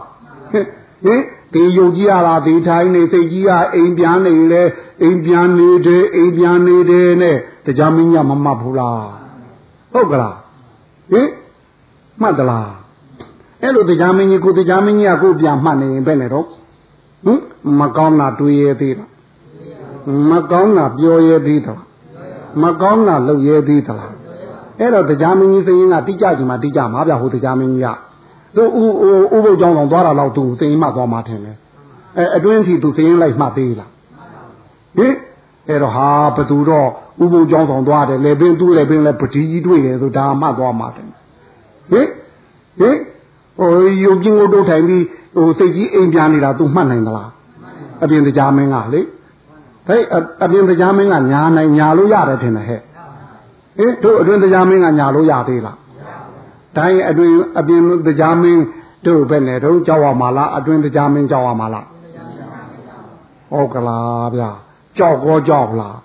ဟင်ဒီယုတ်ကြီးရတာဒီထိုင်းနေစိတ်ကြီးကအိမ်ပြန်နေလေအိမ်ပြန်နေတယ်အိမ်ပြန်နေတယ်နဲ့တရားမင်းညမမှတ်ဘူးလားဟုတ်ကလားဟင်မှတ်သလားအဲ့လိုတရားမင်းကြီးကိုတရားမင်းကြီးကကိုပြန်မှတ်နေရင်ပဲနဲ့တော့ ဟင်မကောင်းတာတွေးရသေးလားမကောင်းတာပြောရသေးသလားမကောင်းတာလုပ်ရသေးသလားအဲ့တော့တရားမင်းကြီးစရင်ကတိကြကြမှာတိကြမှာဗျဟိုတရားမင်းကြီးကသူဥဥပုတ်ကြောင်းတော်သွားတာတော့သူသိရင်မှသွားမှထင်တယ်အဲအတွင်းထီသူသိရင်လိုက်မှသေးလားဟင်အဲ့တော့ဟာဘသူတော့ဥပုတ်ကြောင်းဆောင်သွားတယ်လေပင်သူ့လေပင်လည်းပတိကြီးတွေ့တယ်ဆိုဒါမှသွားမှတယ်ဟင်ဟင်ဟိုယုတ်ပြင်းကိုတို့ထိုင်ပြီး ဟိုစိတ်ကြီးအိမ်ပြန်နေတာ तू မှတ်နိုင်သလားအပြင်တရားမင်းကလေဟဲ့အပြင်တရားမင်းကညာနိုင်ညာလို့ရတယ်ထင်တယ်ဟဲ့ဟင်တို့အတွင်းတရားမင်းကညာလို့ရသေးလားတိုင်းအတွင်အပြင်တရားမင်းတို့ပဲနဲ့တော့ကြောက်ရမှာလားအတွင်တရားမင်းကြောက်ရမှာလားဟုတ်ကလားဗျာကြောက်ကောကြောက်လား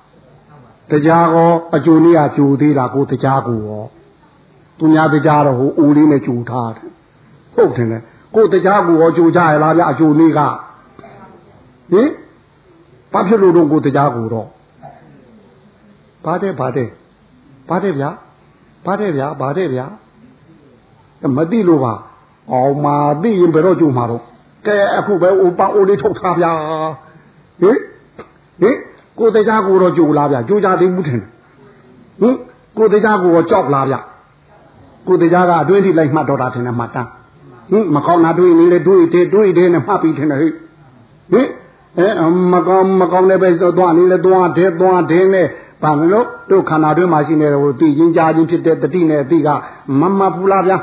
တရားကောအကျိုးနည်းကကျူသေးတာကိုတရားကိုရောသူများတရားတော့ဟိုဦးလေးနဲ့ကျူထားတယ်ဟုတ်တယ်လေ ကိုတရားကိုရောကျူကြရလားဗျာအကျိုးနည်းကဟင်ဘာဖြစ်လို့တော့ကိုတရားကိုတော့ဘာတဲ့ဘာတဲ့ဘာတဲ့ဗျာဘာတဲ့ဗျာဘာတဲ့ဗျာမသိလို့ပါအောင်မာသိရင်ဘယ်တော့ကြုံမှာတော့ကဲအခုပဲဥပအိုလေးထုတ်ထားဗျာဟင်ဟင်ကိုတရားကိုတော့ကြိုလားဗျကြိုကြသေးဘူးထင်ဟင်ကိုတရားကိုတော့ကြောက်လားဗျကိုတရားကအတွင်းထိလိုက်မှတ်တော့တာထင်တယ်မှတ်တမ်း ဟင်မကောင်းတာတွေးနေလေတွေးတယ်တွေးတယ်နဲ့မှတ်ပြီးထင်တယ်ဟိဟင်အဲမကောင်းမကောင်းလည်းပဲသွားနေလေသွားတယ်သွားတယ်နဲ့ဘာလို့တို့ခန္ဓာတွင်းမှာရှိနေတဲ့ဟိုတည်ချင်းကြားချင်းဖြစ်တဲ့တတိနဲ့အတိကမမပူလားဗျာ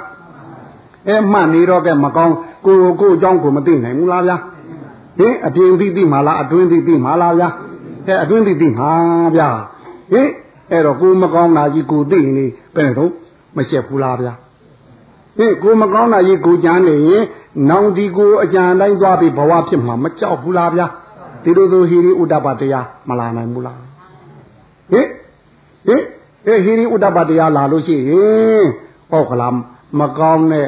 အဲမှတ်နေတော့ကဲမကောင်းကိုကိုအကြောင်းကိုမသိနိုင်ဘူးလားဗျာဟင်အပြင်သိသိမှာလားအတွင်းသိသိမှာလားဗျာအဲအတွင်းသိသိမှာဗျာဟင်အဲ့တော့ကိုမကောင်းတာကြီးကိုသိနေဘယ်တော့မရှက်ဘူးလားဗျာ ဟင်ကိုမကောင်းတာကြီးကိုကြမ်းနေရင်နောင်ဒီကိုအကြံတိုင်းသွားပြီးဘဝဖြစ်မှာမကြောက်ဘူးလားဗျာဒီလိုဆိုဟိရိဥဒ္ဒပတရားမလာနိုင်ဘူးလားဟင်ဟင်အဲဟိရိဥဒ္ဒပတရားလာလို့ရှိရင်ဟုတ်ကလားမကောင်းတဲ့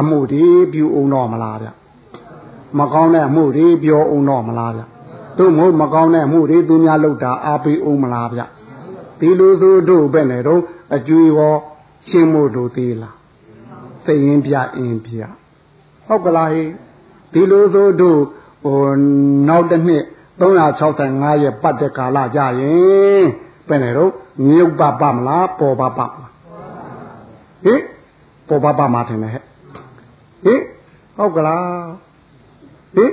အမှုတွေပြုအောင်တော့မလားဗျမကောင်းတဲ့အမှုတွေပြောအောင်တော့မလားဗျတို့မဟုတ်မကောင်းတဲ့အမှုတွေသူများလုပ်တာအားပေးအောင်မလားဗျဒီဒီလိုဆိုတို့ပဲနဲ့တော့အကျွေးရောရှင်းမို့တို့သေးလား စိတ်ရင်ပြအင်းပြဟုတ်ကလားဟိဒီလိုဆိုတို့ဟိုနောက်တစ်နှစ်365ရက်ပတ်တဲ့ကာလကြရင်ပဲနဲ့တော့မြုပ်ပပမလားပေါ်ပပမလားဟိပေါ်ပပမှာထင်တယ်ဟဲ့ဟိဟုတ်ကလားဟိ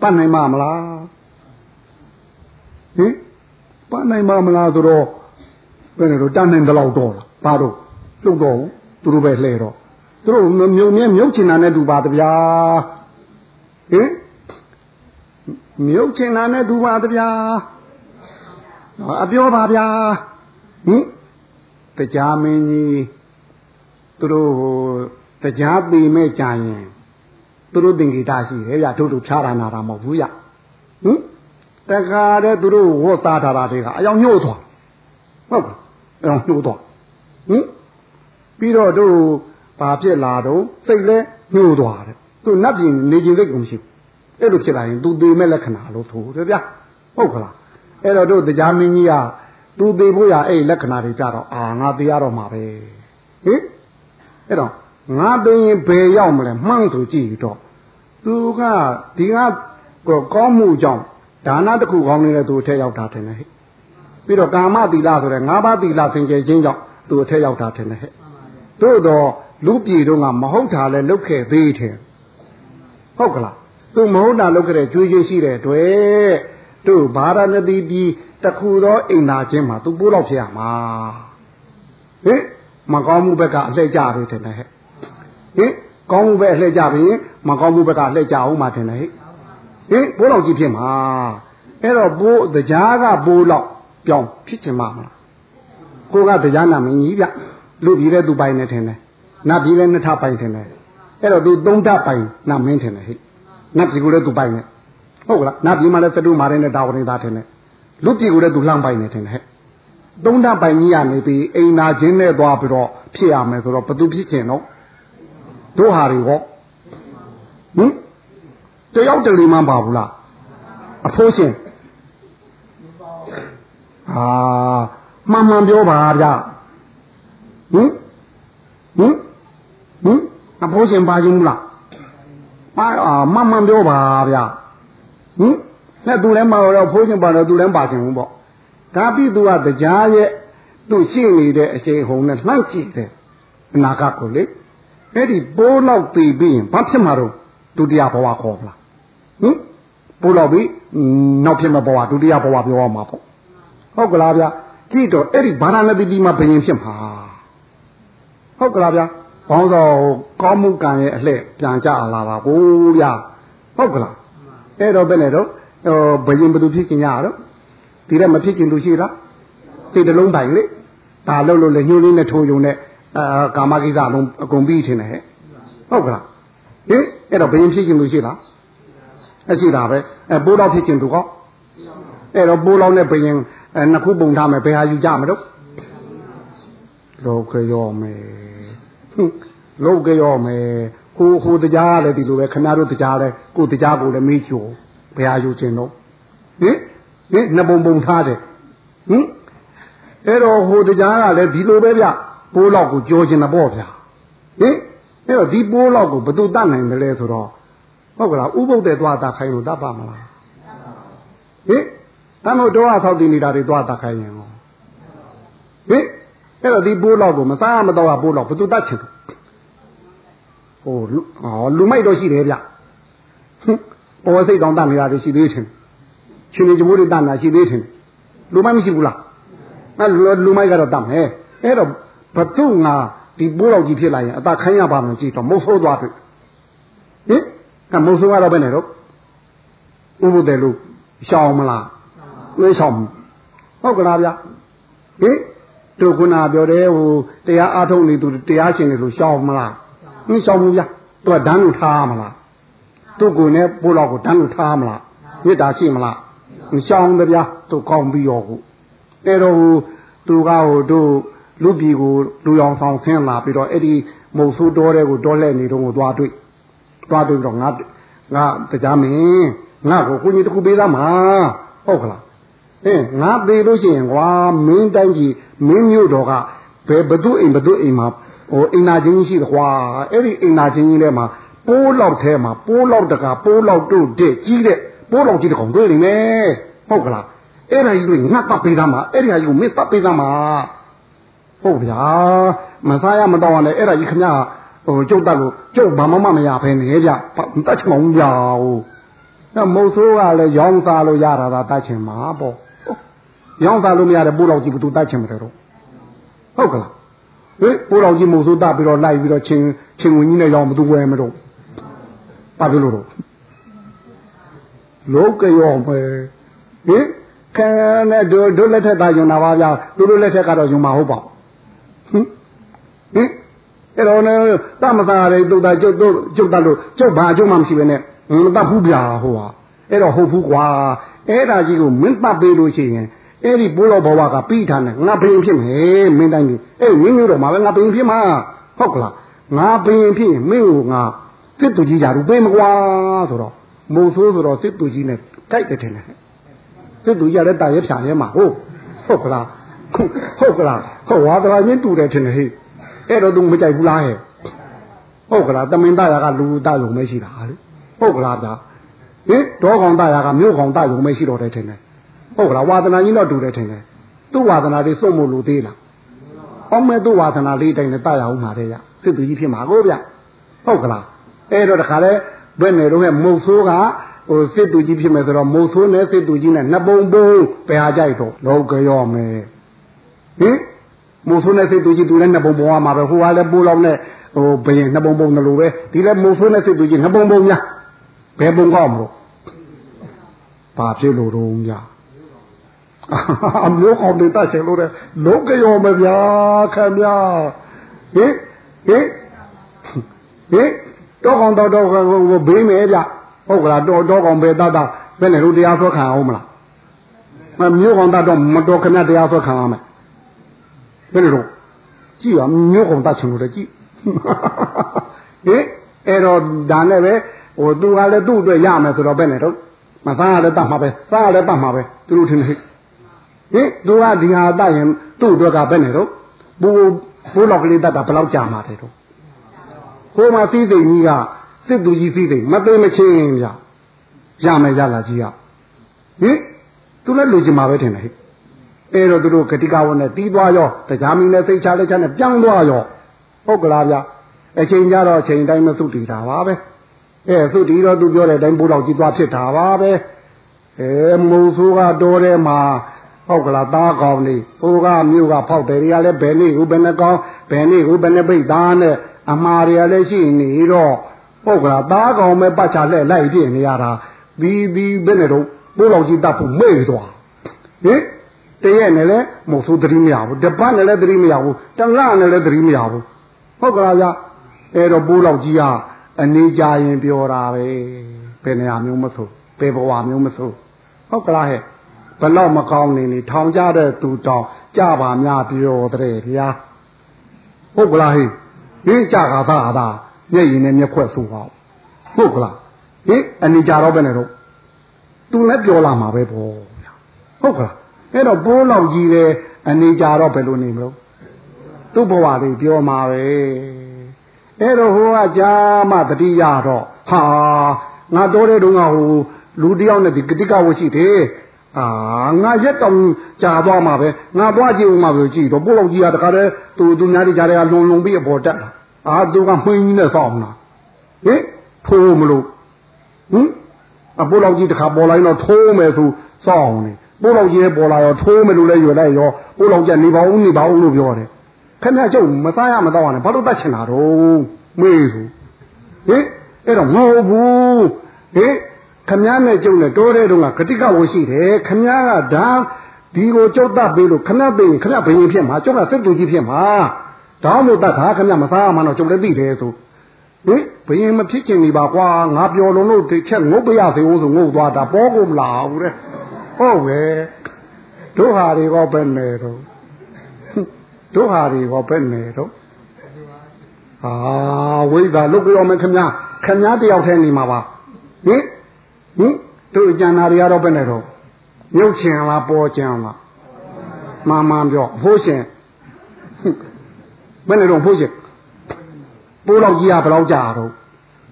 ပတ်နိုင်မှာမလားဟိပတ်နိုင်မှာမလားဆိုတော့ဘယ်နဲ့တော့တန်းနိုင်တော့တော့ဘာတော့လှုပ်တော့သူတို့ပဲလှဲတော့ သူတို့မြုံမြဲမြုပ်ချင်တာနဲ့တူပါတဗျာဟင်မြုပ်ချင်တာနဲ့တူပါတဗျာအပြောပါဗျာဟင်တရားမင်းကြီးသူတို့ဟိုတရားပေမဲ့ကြရင်သူတို့သင်္ကေတရှိတယ်ဗျတို့တို့ဖြားတာနာတာမဟုတ်ဘူးဗျဟင်တခါတည်းသူတို့ဝတ်သားထားတာတွေကအယောင်ညှို့သွားဟုတ်ကဲ့အယောင်ညှို့သွားဟင်ပြီးတော့တို့ ဘာဖြစ်လာတော့စိတ်လဲညှို့သွားတယ်သူနတ်ပြည်နေခြင်းစိတ်ကိုမရှိဘူးအဲ့လိုဖြစ်လာရင်သူသေမဲ့လက္ခဏာလို့ဆိုတယ်ဗျဟုတ်ကလားအဲ့တော့တို့တရားမင်းကြီးကသူသေဖို့ရအဲ့လက္ခဏာတွေကြတော့အာငါသေရတော့မှာပဲဟင်အဲ့တော့ငါသိရင်ဘယ်ရောက်မလဲမှန်းဆိုကြည့်တော့သူကဒီကကောင်းမှုကြောင့်ဒါနတစ်ခုကောင်းနေတဲ့သူအထက်ရောက်တာတယ်ဟဲ့ပြီးတော့ကာမသီလဆိုတဲ့၅ပါးသီလသင်္ကြန်ခြင်းကြောင့်သူအထက်ရောက်တာတယ်ဟဲ့တို့တော့ လူပြည်တို့ကမဟုတ်တာလဲလုတ်ခဲ့သေးတယ်ဟုတ်ကလားသူမဟုတ်တာလုတ်ခဲ့တဲ့ကျွေးချင်းရှိတဲ့အတွက်တို့ဗာရဏသီပြည်တခုသောအိမ်သာချင်းမှာသူပိုးတော့ဖြစ်ရမှာဟင်မကောင်းမှုဘက်ကအလှည့်ကြပြီထင်တယ်ဟဲ့ဟင်ကောင်းမှုဘက်အလှည့်ကြပြီမကောင်းမှုဘက်ကအလှည့်ကြအောင်မှထင်တယ်ဟဲ့ဟင်ပိုးတော့ကြီးဖြစ်မှာအဲ့တော့ပိုးတရားကပိုးတော့ပြောင်းဖြစ်ချင်မှာမလားကိုကတရားနာမင်းကြီးဗျလူပြည်တဲ့သူပိုင်နေထင်တယ် နတ်ပြည်လည်းနှစ်ထပိုင်ထင်တယ်အဲ့တော့သူသုံးထပိုင်နာမင်းထင်တယ်ဟဲ့နတ်ပြည်ကိုလည်းသူပိုင်နေဟုတ်ကလားနတ်ပြည်မှာလည်းသတုမာရင်းနဲ့တာဝရင်သားထင်တယ်လူပြည်ကိုလည်းသူလှမ်းပိုင်နေထင်တယ်ဟဲ့သုံးထပိုင်ကြီးရနေပြီးအိမ်နာချင်းနဲ့သွားပြီးတော့ဖြစ်ရမယ်ဆိုတော့ဘသူဖြစ်ချင်တော့တို့ဟာတွေဟောဟင်တယောက်တလေမှပါဘူးလားအဖိုးရှင်ဟာမှန်မှန်ပြောပါဗျဟင်ဟင်ဟ င်အဖိုးရှင်ပါခြင်းမလားပါအာမှန်မှန်ပြောပါဗျဟင်နဲ့သူလည်းမတော့ဖိုးရှင်ပါတော့သူလည်းပါခြင်းဘူးပေါ့ဒါပြီးသူကတရားရဲ့သူရှိနေတဲ့အချိန်ဟုံနဲ့လှမ်းကြည့်တယ်အနာဂတ်ကိုလေအဲ့ဒီပိုးလောက်တည်ပြီးရင်ဘာဖြစ်မှာတော့ဒုတိယဘဝခေါ်လားဟင်ပိုးလောက်ပြီးနောက်ဖြစ်မဲ့ဘဝဒုတိယဘဝပြောရမှာပေါ့ဟုတ်ကလားဗျကြည့်တော့အဲ့ဒီဗာရာဏသီပြည်မှာဘယင်ဖြစ်မှာဟုတ်ကလားဗျ ဘောင်းတော်ကောင်းမှုကံရဲ့အလှည့်ပြန်ကြလာတာကိုဗျဟုတ်ကလားအဲ့တော့ဘယ်နဲ့တော့ဟိုဘယင်ဘယ်သူဖြစ်ခင်ရတော့ဒီတဲ့မဖြစ်ခင်သူရှိလားစိတ်တလုံးပိုင်လေဒါလှုပ်လို့လေညှိုးလေးနဲ့ထိုးယုံနဲ့အာကာမကိစ္စအလုံးအကုန်ပြီးထင်တယ်ဟဲ့ဟုတ်ကလားဟင်အဲ့တော့ဘယင်ဖြစ်ခင်သူရှိလားအရှိတာပဲအဲပိုးတော့ဖြစ်ခင်သူကောအဲ့တော့ပိုးလောင်းနဲ့ဘယင်အဲနှစ်ခုပုံထားမယ်ဘယ်ဟာယူကြမလို့လောကရောမယ် လောကရောမယ်ကိုဟိုတရားလည်းဒီလိုပဲခဏတို့တရားလည်းကိုတရားကိုလည်းမေးချိုဘယ်ဟာယူခြင်းတော့ဟင်ဟင်နှစ်ပုံပုံထားတယ်ဟင်အဲ့တော့ဟိုတရားကလည်းဒီလိုပဲဗျပိုးလောက်ကိုကြောခြင်းတော့ပေါ့ဗျာဟင်အဲ့တော့ဒီပိုးလောက်ကိုဘယ်သူတတ်နိုင်တယ်လဲဆိုတော့ဟုတ်ကလားဥပုပ်တဲ့သွားတာခိုင်းလို့တတ်ပါမလားဟင်တမ်းလို့တော့အဆောက်တည်နေတာတွေသွားတာခိုင်းရင်ဟောဟင် အဲ့တော့ဒီပိုးလောက်ကိုမစားမတော့ပိုးလောက်ဘယ်သူတတ်ချင်ဟိုဟောလူမိုက်တော့ရှိတယ်ဗျပေါ်စိတ်တောင်တတ်နေတာတွေရှိသေးတယ်ရှင်နေကြိုးတွေတတ်နေတာရှိသေးတယ်လူမိုက်မရှိဘူးလားအဲ့လူမိုက်ကတော့တတ်မယ်အဲ့တော့ဘသူငါဒီပိုးလောက်ကြီးဖြစ်လာရင်အသာခိုင်းရပါမယ်ကြည့်တော့မုတ်ဆိုးသွားပြီဟင်ကမုတ်ဆိုးကတော့ဘယ်နဲ့တော့ဥပုတယ်လို့ရှောင်မလားလွှဲရှောင်ဟုတ်ကလားဗျဟင် တို့ခုနပြောတယ်ဟိုတရားအားထုတ်နေသူတရားရှင်တွေလို့ရှောင်မလားဟင်ရှောင်ဘူးဗျသူကဒန်းလို့ထားမလားသူ့ကိုယ်နဲ့ပိုးလောက်ကိုဒန်းလို့ထားမလားမေတ္တာရှိမလားမရှောင်တယ်ဗျသူကောင်းပြီးရောကိုအဲ့တော့သူကဟိုတို့လူပြည်ကိုလူအောင်ဆောင်ဆင်းလာပြီးတော့အဲ့ဒီမုံဆိုးတော်တဲ့ကိုတော်လှည့်နေတော့ကိုသွားတွေ့သွားတွေ့တော့ငါငါတရားမင်းငါကိုကိုကြီးတခုပေးသားမှာဟုတ်ကလား ဟဟင်ငါသေးလို့ရှိရင်ကွာမင်းတိုင်းကြီးမင်းမျိုးတော်ကဘယ်ဘသူအိမ်ဘသူအိမ်မှာဟိုအိမ်နာချင်းရှိတယ်ကွာအဲ့ဒီအိမ်နာချင်းကြီးထဲမှာပိုးလောက်ထဲမှာပိုးလောက်တကပိုးလောက်တို့တဲ့ကြီးတဲ့ပိုးလောက်ကြီးတကောင်တွေ့နေမယ်ဟုတ်ကလားအဲ့ဒါကြီးတွေငါတပ်ပေးသားမှာအဲ့ဒီဟာကြီးကိုမင်းတပ်ပေးသားမှာဟုတ်ဗျာမစားရမတော့လည်းအဲ့ဒါကြီးခမဟိုကျုပ်တက်လို့ကျုပ်ဘာမှမမရဖဲနေဗျတတ်ချင်မအောင်ကြာဟုတ်အဲ့မုတ်ဆိုးကလည်းရောင်းစားလို့ရတာသာတတ်ချင်မှာပေါ့ ရောင်းစားလို့မရတဲ့ပိုးလောက်ကြီးဘသူတတ်ချင်မတယ်တော့ဟုတ်ကလားဟေးပိုးတော်ကြီးမို့ဆိုတတ်ပြီးတော့လိုက်ပြီးတော့ချင်းချင်းဝင်ကြီးနဲ့ရောင်းမသူဝဲမတော့ဘာဖြစ်လို့တော့လောကရောပဲဟင်ခံနဲ့တို့တို့လက်ထက်သားယုံတာပါဗျာသူတို့လက်ထက်ကတော့ယုံမှာဟုတ်ပါဟင်ဟင်အဲ့တော့လည်းတမသားတွေတုတ်တာကျုပ်တို့ကျုပ်တတ်လို့ကျုပ်ဘာအကျုံးမှမရှိပဲနဲ့မတတ်ဘူးဗျာဟိုဟာအဲ့တော့ဟုတ်ဘူးကွာအဲ့ဒါကြီးကိုမင်းတတ်ပေးလို့ရှိရင် အဲ့ဒီပိုးတော်ဘဝကပြီးထားတယ်ငါဘင်းဖြစ်မယ်မင်းတိုင်းကြီးအဲ့မင်းမျိုးတော်မှာပဲငါဘင်းဖြစ်မှာဟုတ်ကလားငါဘင်းဖြစ်မင်းကိုငါစစ်သူကြီးကြတော့ပေးမကွာဆိုတော့မုံဆိုးဆိုတော့စစ်သူကြီးနဲ့တိုက်တယ်ထင်တယ်စစ်သူကြီးရတဲ့တာရဲဖြာရဲမှာဟုတ်ဟုတ်ကလားဟုတ်ကလားဟုတ်ဝါဒရာချင်းတူတယ်ထင်တယ်ဟဲ့အဲ့တော့သူမကြိုက်ဘူးလားဟဲ့ဟုတ်ကလားတမင်သားရကလူသားလုံးမရှိတာလေဟုတ်ကလားဗျာဟင်ဒေါကောင်သားရကမြို့ကောင်သားလုံးမရှိတော့တယ်ထင်တယ် ဟုတ်ကလားဝါသနာကြီးတော့တူတယ်ထင်တယ်သူ့ဝါသနာတွေစွန့်မို့လို့သေးလားအောင်မဲ့သူ့ဝါသနာလေးတိုင်းနဲ့တရအောင်မှာတဲ့ရစစ်သူကြီးဖြစ်မှာကိုဗျဟုတ်ကလားအဲ့တော့တခါလဲဘယ်နဲ့တော့မုတ်ဆိုးကဟိုစစ်သူကြီးဖြစ်မယ်ဆိုတော့မုတ်ဆိုးနဲ့စစ်သူကြီးနဲ့နှစ်ပုံပုံပယ်ဟာကြိုက်တော့လောကရောမယ်ဟင်မုတ်ဆိုးနဲ့စစ်သူကြီးသူလည်းနှစ်ပုံပုံရမှာပဲဟိုကလည်းပိုးလောက်နဲ့ဟိုဘယင်နှစ်ပုံပုံလို့ပဲဒီလည်းမုတ်ဆိုးနဲ့စစ်သူကြီးနှစ်ပုံပုံများဘယ်ပုံကောက်မလို့ဘာဖြစ်လို့တော့ညာ အမျိုးကောင်းတဲ့တတ်ချင်လို့တဲ့လောကရောမဗျာခင်ဗျာဟင်ဟင်ဟင်တော့ကောင်တော့တော့ဘေးမယ်ဗျဟုတ်ကလားတော့တော့ကောင်ပဲတတ်တာဘယ်နဲ့တို့တရားဆွဲခံအောင်မလားမမျိုးကောင်တတ်တော့မတော်ခင်ဗျတရားဆွဲခံရမယ်ဘယ်လိုတော့ကြည့်ရမျိုးကောင်တတ်ချင်လို့တဲ့ကြည့်ဟင်အဲ့တော့ဒါနဲ့ပဲဟိုသူကလည်းသူ့အတွက်ရမယ်ဆိုတော့ဘယ်နဲ့တော့မသားရလည်းတတ်မှာပဲသားရလည်းတတ်မှာပဲသူတို့ထင်တယ် ဟင်သူကဒီဟာတတ်ရင်သူ့အတွက်ကဘယ်နဲ့တော့ဘူဘိုးလောက်ကလေးတတ်တာဘယ်လောက်ကြာမှာတဲ့တော့ဟိုမှာစီးသိမ့်ကြီးကစစ်သူကြီးစီးသိမ့်မသိမချင်းဗျရမယ်ရလာကြီးရဟင်သူလည်းလူချင်မှာပဲထင်တယ်ဟဲ့အဲ့တော့သူတို့ဂတိကဝတ်နဲ့တီးသွားရောတရားမီနဲ့စိတ်ချလက်ချနဲ့ပြောင်းသွားရောဟုတ်ကလားဗျအချိန်ကြတော့အချိန်တိုင်းမသုတည်တာပါပဲအဲသုတည်တော့သူပြောတဲ့အတိုင်းဘိုးတော်ကြီးသွားဖြစ်တာပါပဲအဲမုံဆိုးကတော်ထဲမှာ ဟုတ်ကလားသားကောင်းနေဟိုကမြို့ကဖောက်တယ်တွေကလည်းဘယ်နေ့ဟိုဘယ်နှကောင်းဘယ်နေ့ဟိုဘယ်နှပိတ်သားနဲ့အမှားတွေကလည်းရှိနေတော့ဟုတ်ကလားသားကောင်းမဲ့ပတ်ချလှဲ့လိုက်ပြည့်နေရတာပြီးပြီးဘယ်နဲ့တော့ပိုးလောက်ကြီးတတ်ဖို့မေ့သွားဟင်တရက်နဲ့လည်းမဟုတ်ဆိုးသတိမရဘူးတပတ်နဲ့လည်းသတိမရဘူးတလနဲ့လည်းသတိမရဘူးဟုတ်ကလားဗျအဲ့တော့ပိုးလောက်ကြီးကအနေကြရင်ပြောတာပဲဘယ်နေရာမျိုးမဆိုဘယ်ဘဝမျိုးမဆိုဟုတ်ကလားဟဲ့ ဘလောက်မကောင်းနေနေထောင်ကြတဲ့သူတောင်ကြပါများပြောတဲ့ဗျာဟုတ်ကလားဟိဟင်းကြကာသာသာမျက်ရည်နဲ့မျက်ခွက်ဆိုပါဟုတ်ကလားဟင်အနေကြတော့ပဲနဲ့တော့သူလည်းပြောလာမှာပဲပေါ့ဗျာဟုတ်ကလားအဲ့တော့ပိုးလောက်ကြီးတဲ့အနေကြတော့ဘယ်လိုနေမလို့သူ့ဘဝလေးပြောမှာပဲအဲ့တော့ဟိုကကြာမှတတိယတော့ဟာငါတော်တဲ့တုန်းကဟိုလူတယောက်နဲ့ဒီကတိကဝရှိတယ် အာငါရက်တောင်ကြာသွားမှာပဲငါသွားကြည့်ဦးမှာပဲကြည့်တော့ပို့လောက်ကြီးကတခါတည်းသူသူများတွေကြားထဲကလုံလုံပြီးအပေါ်တက်လာအာသူကမှင်းကြီးနဲ့စောင့်လာဟင်ထိုးမလို့ဟင်အပိုးလောက်ကြီးတခါပေါ်လာရင်တော့ထိုးမယ်ဆိုစောင့်နေပိုးလောက်ကြီးပေါ်လာတော့ထိုးမယ်လို့လဲရွယ်လိုက်ရောပိုးလောက်ကြီးနေပါဦးနေပါဦးလို့ပြောတယ်ခင်ဗျာကျုပ်မစားရမတော့ရနဲ့ဘာလို့တတ်ချင်တာတော့မေးဆိုဟင်အဲ့တော့ငိုဘူးဟင် ခမည်းနဲ့ကျုပ်နဲ့တိုးတဲ့တုန်းကဂတိကဝရှိတယ်ခမည်းကဒါဒီကိုကျုပ်တတ်ပေးလို့ခမည်းသိရင်ခမည်းဘယင်ဖြစ်မှာကျုပ်ကစစ်သူကြီးဖြစ်မှာတောင်းလို့တတ်တာခမည်းမစားမှတော့ကျုပ်လည်းသိတယ်ဆိုဟင်ဘယင်မဖြစ်ချင်နေပါကွာငါပျော်လုံးလို့ဒီချက်ငုတ်ပရစေဦးဆိုငုတ်သွားတာပေါ်ကုန်မလာဘူးတဲ့ဟုတ်ပဲတို့ဟာတွေကပဲနေတော့တို့ဟာတွေကပဲနေတော့အာဝိဒါလုတ်ပြောမယ်ခမည်းခမည်းတယောက်တည်းနေမှာပါဟင် ဟင်တို့အကျန်နာတွေကတော့ပဲနေတော့မြုပ်ချင်လားပေါ်ချင်လားမှန်မှန်ပြောအဖိုးရှင်ဘယ်နဲ့တော့ဖိုးရှင်ပိုးတော့ကြီးရဘယ်တော့ကြာတော့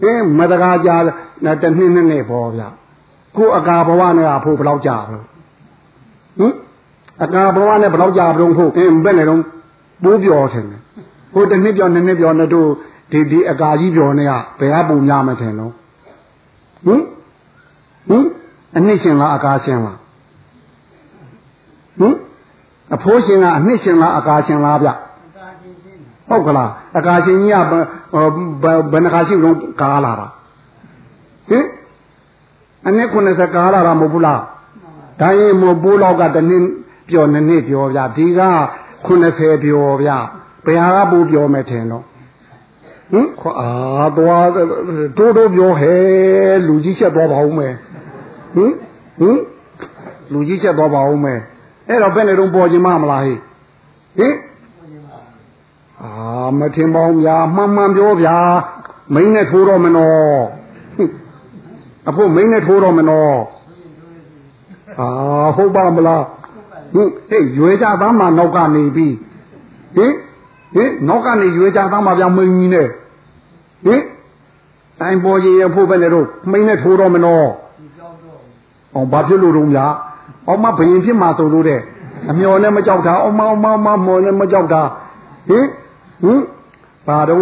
အင်းမတကားကြာတနှစ်နှစ်နဲ့ပေါ်ဗျကိုအကာဘဝနဲ့အဖို့ဘယ်တော့ကြာတော့ဟင်အကာဘဝနဲ့ဘယ်တော့ကြာပြုံးဖို့အင်းဘယ်နဲ့တော့ပိုးပြောထင်တယ်ဟိုတစ်နှစ်ပြောနှစ်နှစ်ပြောနဲ့တို့ဒီဒီအကာကြီးပြောနေကဘယ်ကပုံများမထင်တော့ဟင် ဟင်အနှစ်ရှင်လားအကာရှင်လားဟင်အဖိုးရှင်ကအနှစ်ရှင်လားအကာရှင်လားဗျဟုတ်ကလားအကာရှင်ကြီးကဘယ်နှခါရှိလုံးကားလာတာဟင်အနှစ်90ကားလာတာမဟုတ်ဘူးလားဒါရင်မို့ပိုးလောက်ကတနည်းပြောနှစ်နှစ်ပြောဗျဒီက90ပြောဗျဘယ်ဟာကပိုးပြောမယ်ထင်တော့ဟင်ခွာသွားတိုးတိုးပြောဟဲလူကြီးချက်သွားပါဦးမယ် ဟင်ဟင်လူကြီးချက်သွားပါဦးမယ်အဲ့တော့ဘယ်နဲ့တော့ပေါ်ခြင်းမမလားဟိဟင်အာမထင်ပါဘူးဗျာမှန်မှန်ပြောဗျာမိန်းနဲ့ထိုးတော့မနော်အဖို့မိန်းနဲ့ထိုးတော့မနော်အာဟုတ်ပါမလားဟင်ဟေးရွေကြသားမှနောက်ကနေပြီဟင်ဟင်နောက်ကနေရွေကြသားမှပြောင်းမင်းကြီးနဲ့ဟင်တိုင်းပေါ်ကြီးရဖို့ပဲလေတော့မိန်းနဲ့ထိုးတော့မနော် အောင်ဘာဖြစ်လို့တော့ဗျာအောင်မဘယင်ဖြစ်မှာဆိုလို့တဲ့အမျော်နဲ့မကြောက်တာအောင်မအောင်မမမော်နဲ့မကြောက်တာဟင်ဟင်ဘာတော့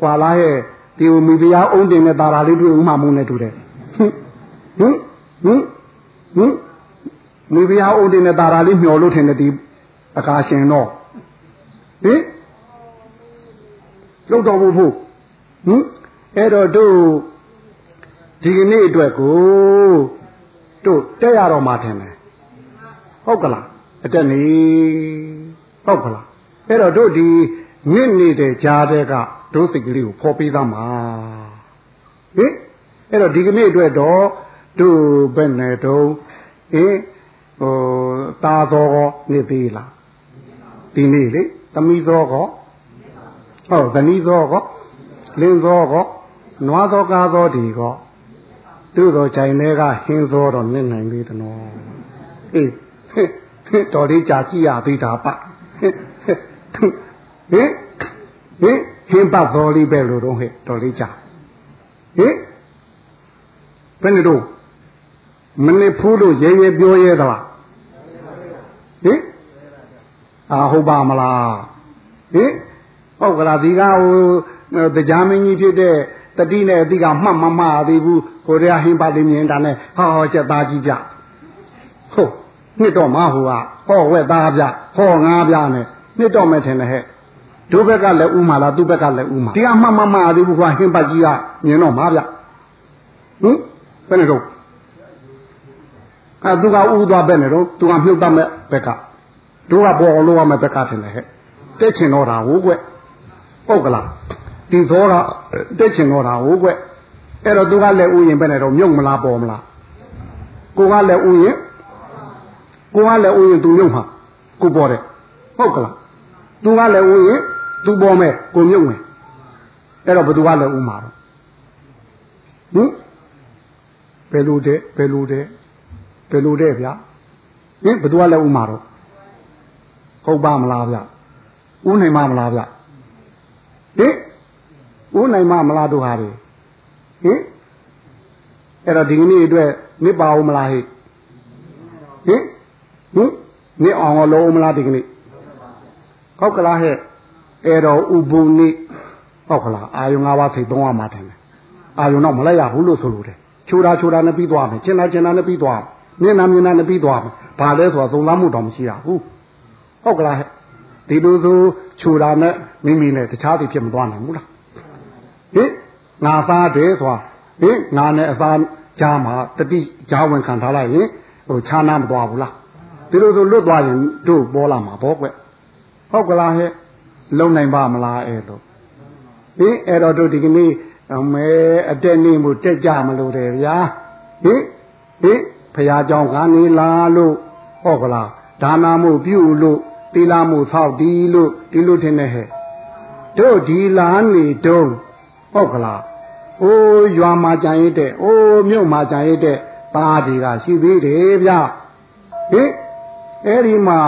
ကွာလာရဲ့ဒီမိဖုရားအုံးတင်နဲ့တာရာလေးတွေ့ဥမှမုံနဲ့တူတယ်ဟင်ဟင်ဟင်ဟင်မိဖုရားအုံးတင်နဲ့တာရာလေးမျောလို့ထင်တယ်ဒီအကာရှင်တော့ဟင်လောက်တော်ဘူးဖို့ဟင်အဲ့တော့တို့ဒီကနေ့အတွက်ကို တို့တက်ရတော့မှထင်တယ်ဟုတ်ကလားအတက်နေဟုတ်ကလားအဲ့တော့တို့ဒီညစ်နေတဲ့ကြားတဲ့ကတို့စိတ်ကလေးကိုဖော်ပေးသားမှာဟင်အဲ့တော့ဒီကနေ့အတွက်တော့တို့ဘယ်နဲ့တော့ဟင်ဟိုตาသောကောနေသေးလားဒီနေ့လေသမီးသောကောဟုတ်ဇနီးသောကောလင်းသောကောနွားသောကားသောဒီကော တို့တော့ခြိုင်တွေကဟင်းသောတော့နစ်နိုင်သေးတယ်နော်အေးတော်လေးကြာကြည့်ရသေးတာပဟင်ဟင်ဟင်ဟင်းပတ်တော်လေးပဲလို့တော့ဟဲ့တော်လေးကြာဟင်ဘယ်နဲ့တော့မနစ်ဖူးလို့ရဲရဲပြောရဲသလားဟင်အာဟုတ်ပါမလားဟင်ဟုတ်ကလားဒီကဟိုတရားမင်းကြီးဖြစ်တဲ့ တတိနဲ့အတိကမှတ်မမှားသေးဘူးဟိုတည်းဟင်းပါလိမ့်မြင်တာနဲ့ဟောချက်သားကြီးပြဟုတ်နှစ်တော့မဟိုကဟောဝက်သားပြဟောငါးပြနဲ့နှစ်တော့မဲ့ထင်တယ်ဟဲ့တို့ဘက်ကလည်းဥမာလားသူ့ဘက်ကလည်းဥမာဒီကမှတ်မမှားသေးဘူးကွာဟင်းပါကြီးကမြင်တော့မှာဗျဟင်ဘယ်နဲ့တော့အဲသူကဥသွားပဲနဲ့တော့သူကမြုပ်တတ်မဲ့ဘက်ကတို့ကပေါ်အောင်လုပ်ရမယ့်ဘက်ကထင်တယ်ဟဲ့တက်ချင်တော့တာဟုတ်ကွဟုတ်ကလား ဒီသောကတက်ချင်တော့တာဟုတ်ကွအဲ့တော့သူကလည်းဥယင်ပဲနဲ့တော့မြုပ်မလားပေါ်မလားကိုကလည်းဥယင်ကိုကလည်းဥယင်သူမြုပ်မှာကိုပေါ်တယ်ဟုတ်ကလားသူကလည်းဥယင်သူပေါ်မယ်ကိုမြုပ်မယ်အဲ့တော့ဘသူကလည်းဥမှာတော့ဟင်ဘယ်လိုတဲ့ဘယ်လိုတဲ့ဘယ်လိုတဲ့ဗျာဟင်ဘသူကလည်းဥမှာတော့ဟုတ်ပါမလားဗျဥနိုင်မမလားဗျဟင် ဥနိုင်မမလားတို့ဟာတွေဟင်အဲ့တော့ဒီကနေ့အတွက်နစ်ပါဦးမလားဟိဟင်ဟင်နစ်အောင်လုံးမလားဒီကနေ့ဟုတ်ကလားဟဲ့အဲ့တော့ဥပုနိဟုတ်ကလားအာယုံ၅ပါးစိတ်သုံးရမှာတယ်အာယုံတော့မလိုက်ရဘူးလို့ဆိုလို့တယ်ချိုးတာချိုးတာနဲ့ပြီးသွားမယ်ကျင်တာကျင်တာနဲ့ပြီးသွားမျက်နှာမျက်နှာနဲ့ပြီးသွားမယ်ဘာလဲဆိုတော့သုံးလားမှုတော့မရှိရဘူးဟုတ်ကလားဟဲ့ဒီလိုဆိုချိုးတာနဲ့မိမိနဲ့တခြားသူဖြစ်မသွားနိုင်ဘူးလား ဟင်ငါသားတယ်ဆိုတာဟင်ငါနဲ့အသားကြားမှာတတိကြားဝင်ခံထားလိုက်ရင်ဟိုခြားနာမသွားဘူးလားဒီလိုဆိုလွတ်သွားရင်တို့ပေါ်လာမှာပေါ့ကွဟုတ်ကလားဟဲ့လုံနိုင်ပါမလားအဲ့လိုဟင်အဲ့တော့တို့ဒီကနေ့အမဲအတက်နေမှုတက်ကြမလို့တယ်ဗျာဟင်ဟင်ဖရာเจ้าကနေလာလို့ဟုတ်ကလားဒါနာမှုပြုလို့သီလမှုဆောက်ဒီလို့ဒီလိုထင်နေဟဲ့တို့ဒီလာနေတုံး ဟုတ်ကလားအိုးရွာမှာကြံရတဲ့အိုးမြို့မှာကြံရတဲ့သားတွေကရှိသေးတယ်ဗျဟဟင်အဲ့ဒီမှာ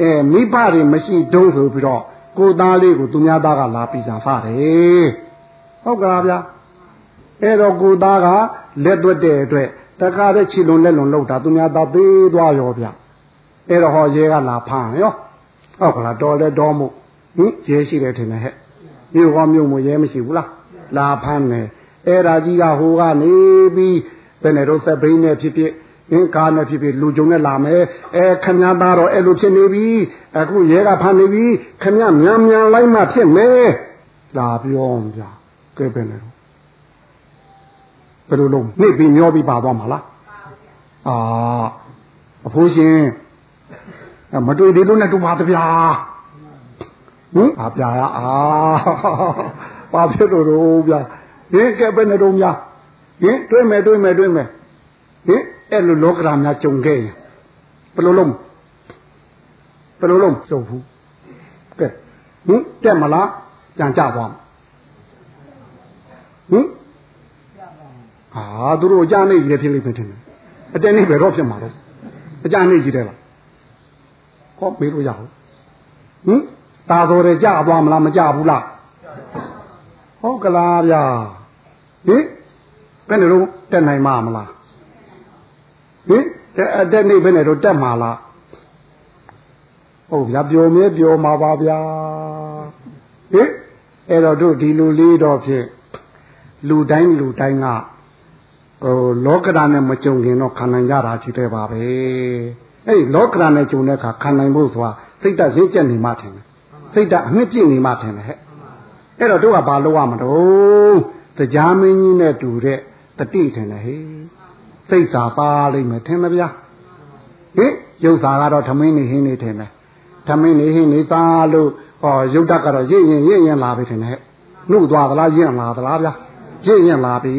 အဲမိဘတွေမရှိတုံးဆိုပြီးတော့ကိုသားလေးကိုသူများသားကလာပြီးစားဖတယ်ဟုတ်ကလားဗျာအဲ့တော့ကိုသားကလက်သွက်တဲ့အတွက်တခါတည်းခြေလွန်လက်လွန်လောက်တာသူများသားသေးသွားရောဗျအဲ့တော့ဟောရဲကလာဖမ်းရောဟုတ်ကလားတော်လဲတော်မှုဟင်ရဲရှိတယ်ထင်တယ်ဟဲ့မြို့ကမြို့မရဲမရှိဘူးလား လာဖမ်းတယ်အဲ့ဒါကြီးကဟိုကနေပြီးဘယ်နဲ့တော့စက်ဘိန်းနဲ့ဖြစ်ဖြစ်အင်းကားနဲ့ဖြစ်ဖြစ်လူကြုံနဲ့လာမယ်အဲခမည်းသားတော့အဲ့လိုဖြစ်နေပြီအခုရဲကဖမ်းနေပြီခမည်းမြန်မြန်လိုက်မှဖြစ်မယ်လာပြောဗျာကဲပဲနေတော့ဘယ်လိုလုံးနှိပ်ပြီးမျောပြီးပါသွားမှာလားအာအဖိုးရှင်မတွေ့သေးလို့နဲ့တူပါတဗျာဟင်အပြာရအာ ပါဖြစ်လို့တော့ဗျာဟင်ကဲပဲနေတော့များဟင်တွေးမယ်တွေးမယ်တွေးမယ်ဟင်အဲ့လိုလောကဓာတ်များကြုံခဲ့ရင်ဘယ်လိုလုံးဘယ်လိုလုံးကြုံဘူးကဲဟင်တက်မလားကြံကြသွားဟင်ဟာသူတို့အကြနေကြီးလည်းဖြစ်လိမ့်မယ်ထင်တယ်အတဲနေဘယ်တော့ဖြစ်မှာတော့အကြနေကြီးတယ်လားဟောမေးလို့ရအောင်ဟင်ตาတော်တယ်ကြသွားမလားမကြဘူးလား ဟုတ်ကလားဗျာဟင်ဘယ်နဲ့တော့တက်နိုင်မှာမလားဟင်အတက်နေဘယ်နဲ့တော့တက်မှာလားဟုတ်ဗျာပျော်မြဲပျော်မှာပါဗျာဟင်အဲ့တော့တို့ဒီလူလေးတော့ဖြင့်လူတိုင်းလူတိုင်းကဟိုလောကဓာတ်နဲ့မကြုံခင်တော့ခံနိုင်ကြတာရှိတယ်ပါပဲအဲ့ဒီလောကဓာတ်နဲ့ကြုံတဲ့အခါခံနိုင်ဖို့ဆိုတာစိတ်ဓာတ်ရင့်ကျက်နေမှထင်တယ်စိတ်ဓာတ်အနှစ်ပြည့်နေမှထင်တယ်ဟဲ့ အဲ့တော့တို့ကဘာလုပ်ရမလို့တရားမင်းကြီးနဲ့တူတဲ့တတိထင်တယ်ဟေးစိတ်သာပါလိမ့်မယ်ထင်မဗျာဟင်ရုပ်သာကတော့ဓမင်းနေဟင်းနေထင်တယ်ဓမင်းနေဟင်းနေသားလို့ဟောရုပ်တတ်ကတော့ရင့်ရင်ရင့်ရင်လာပြီထင်တယ်နှုတ်သွားသလားရင့်လာသလားဗျာရင့်ရင်လာပြီ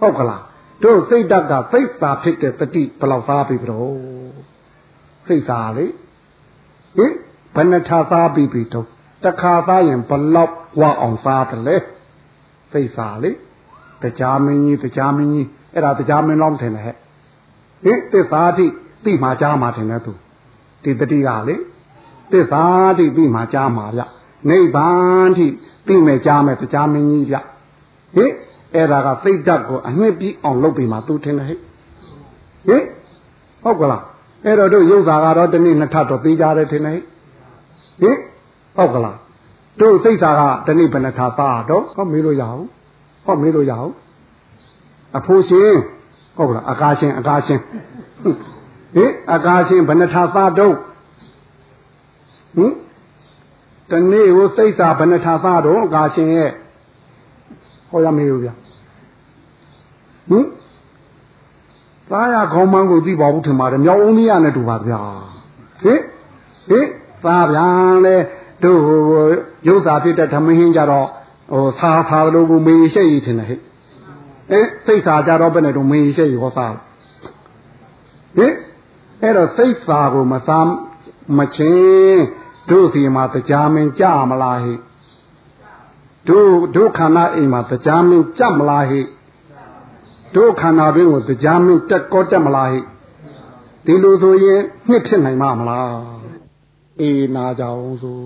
ဟုတ်ကလားတို့စိတ်တတ်ကစိတ်သာဖြစ်တဲ့တတိဘယ်လောက်သားပြီဘရောစိတ်သာလေဟင်ဘယ်နှထားသားပြီပြီတော့ တခါသားရင်ဘလောက်ဝအောင်သားတယ်လေစိတ်သာလေတရားမင်းကြီးတရားမင်းကြီးအဲ့ဒါတရားမင်းလောင်းထင်တယ်ဟဲ့ဟင်သစ္စာတိသိမှကြားမှထင်တယ်သူဒီတတိကလေသစ္စာတိသိမှကြားမှဗျနိဗ္ဗာန်တိသိမဲ့ကြားမဲ့တရားမင်းကြီးဗျဟင်အဲ့ဒါကသိတတ်ကိုအနှစ်ပြီးအောင်လုပ်ပြီးမှသူထင်တယ်ဟဲ့ဟင်ဟုတ်ကလားအဲ့တော့တို့ရုပ်သာကတော့တနေ့နှစ်ထပ်တော့သိကြတယ်ထင်တယ်ဟင် ဟုတ်ကလားတို့စိတ်သာကတနေ့ဘယ်နှထပ်သားတော့ဟောမေးလို့ရအောင်ဟောမေးလို့ရအောင်အဖိုးရှင်ဟုတ်ကလားအကာရှင်အကာရှင်ဟင်အကာရှင်ဘယ်နှထာသားတော့ဟင်တနေ့ကိုစိတ်စာဘယ်နှထာသားတော့အကာရှင်ရဲ့ဟောရမေးလို့ဗျဟင်သားရခေါင်းမန်းကိုသိပါဘူးထင်ပါတယ်မြောက်အောင်ကြီးရနဲ့တူပါဗျာဟင်ဟင်သားဗျာလဲ တို့ရုပ်စာဖြစ်တဲ့ဓမ္မဟင်းကြတော့ဟိုသာသာလို့ကိုမေးရှိရထင်တယ်ဟဲ့အဲစိတ်စာကြတော့ဘယ်နဲ့တော့မေးရှိရောသားဟင်အဲ့တော့စိတ်စာကိုမစားမချင်းတို့စီမှာတရားမင်းကြမလားဟိတို့တို့ခန္ဓာအိမ်မှာတရားမင်းကြမလားဟိတို့ခန္ဓာတွင်းကိုတရားမင်းတက်ကောတက်မလားဟိဒီလိုဆိုရင်နှစ်ဖြစ်နိုင်မှာမလား အေးနာကြအောင်ဆို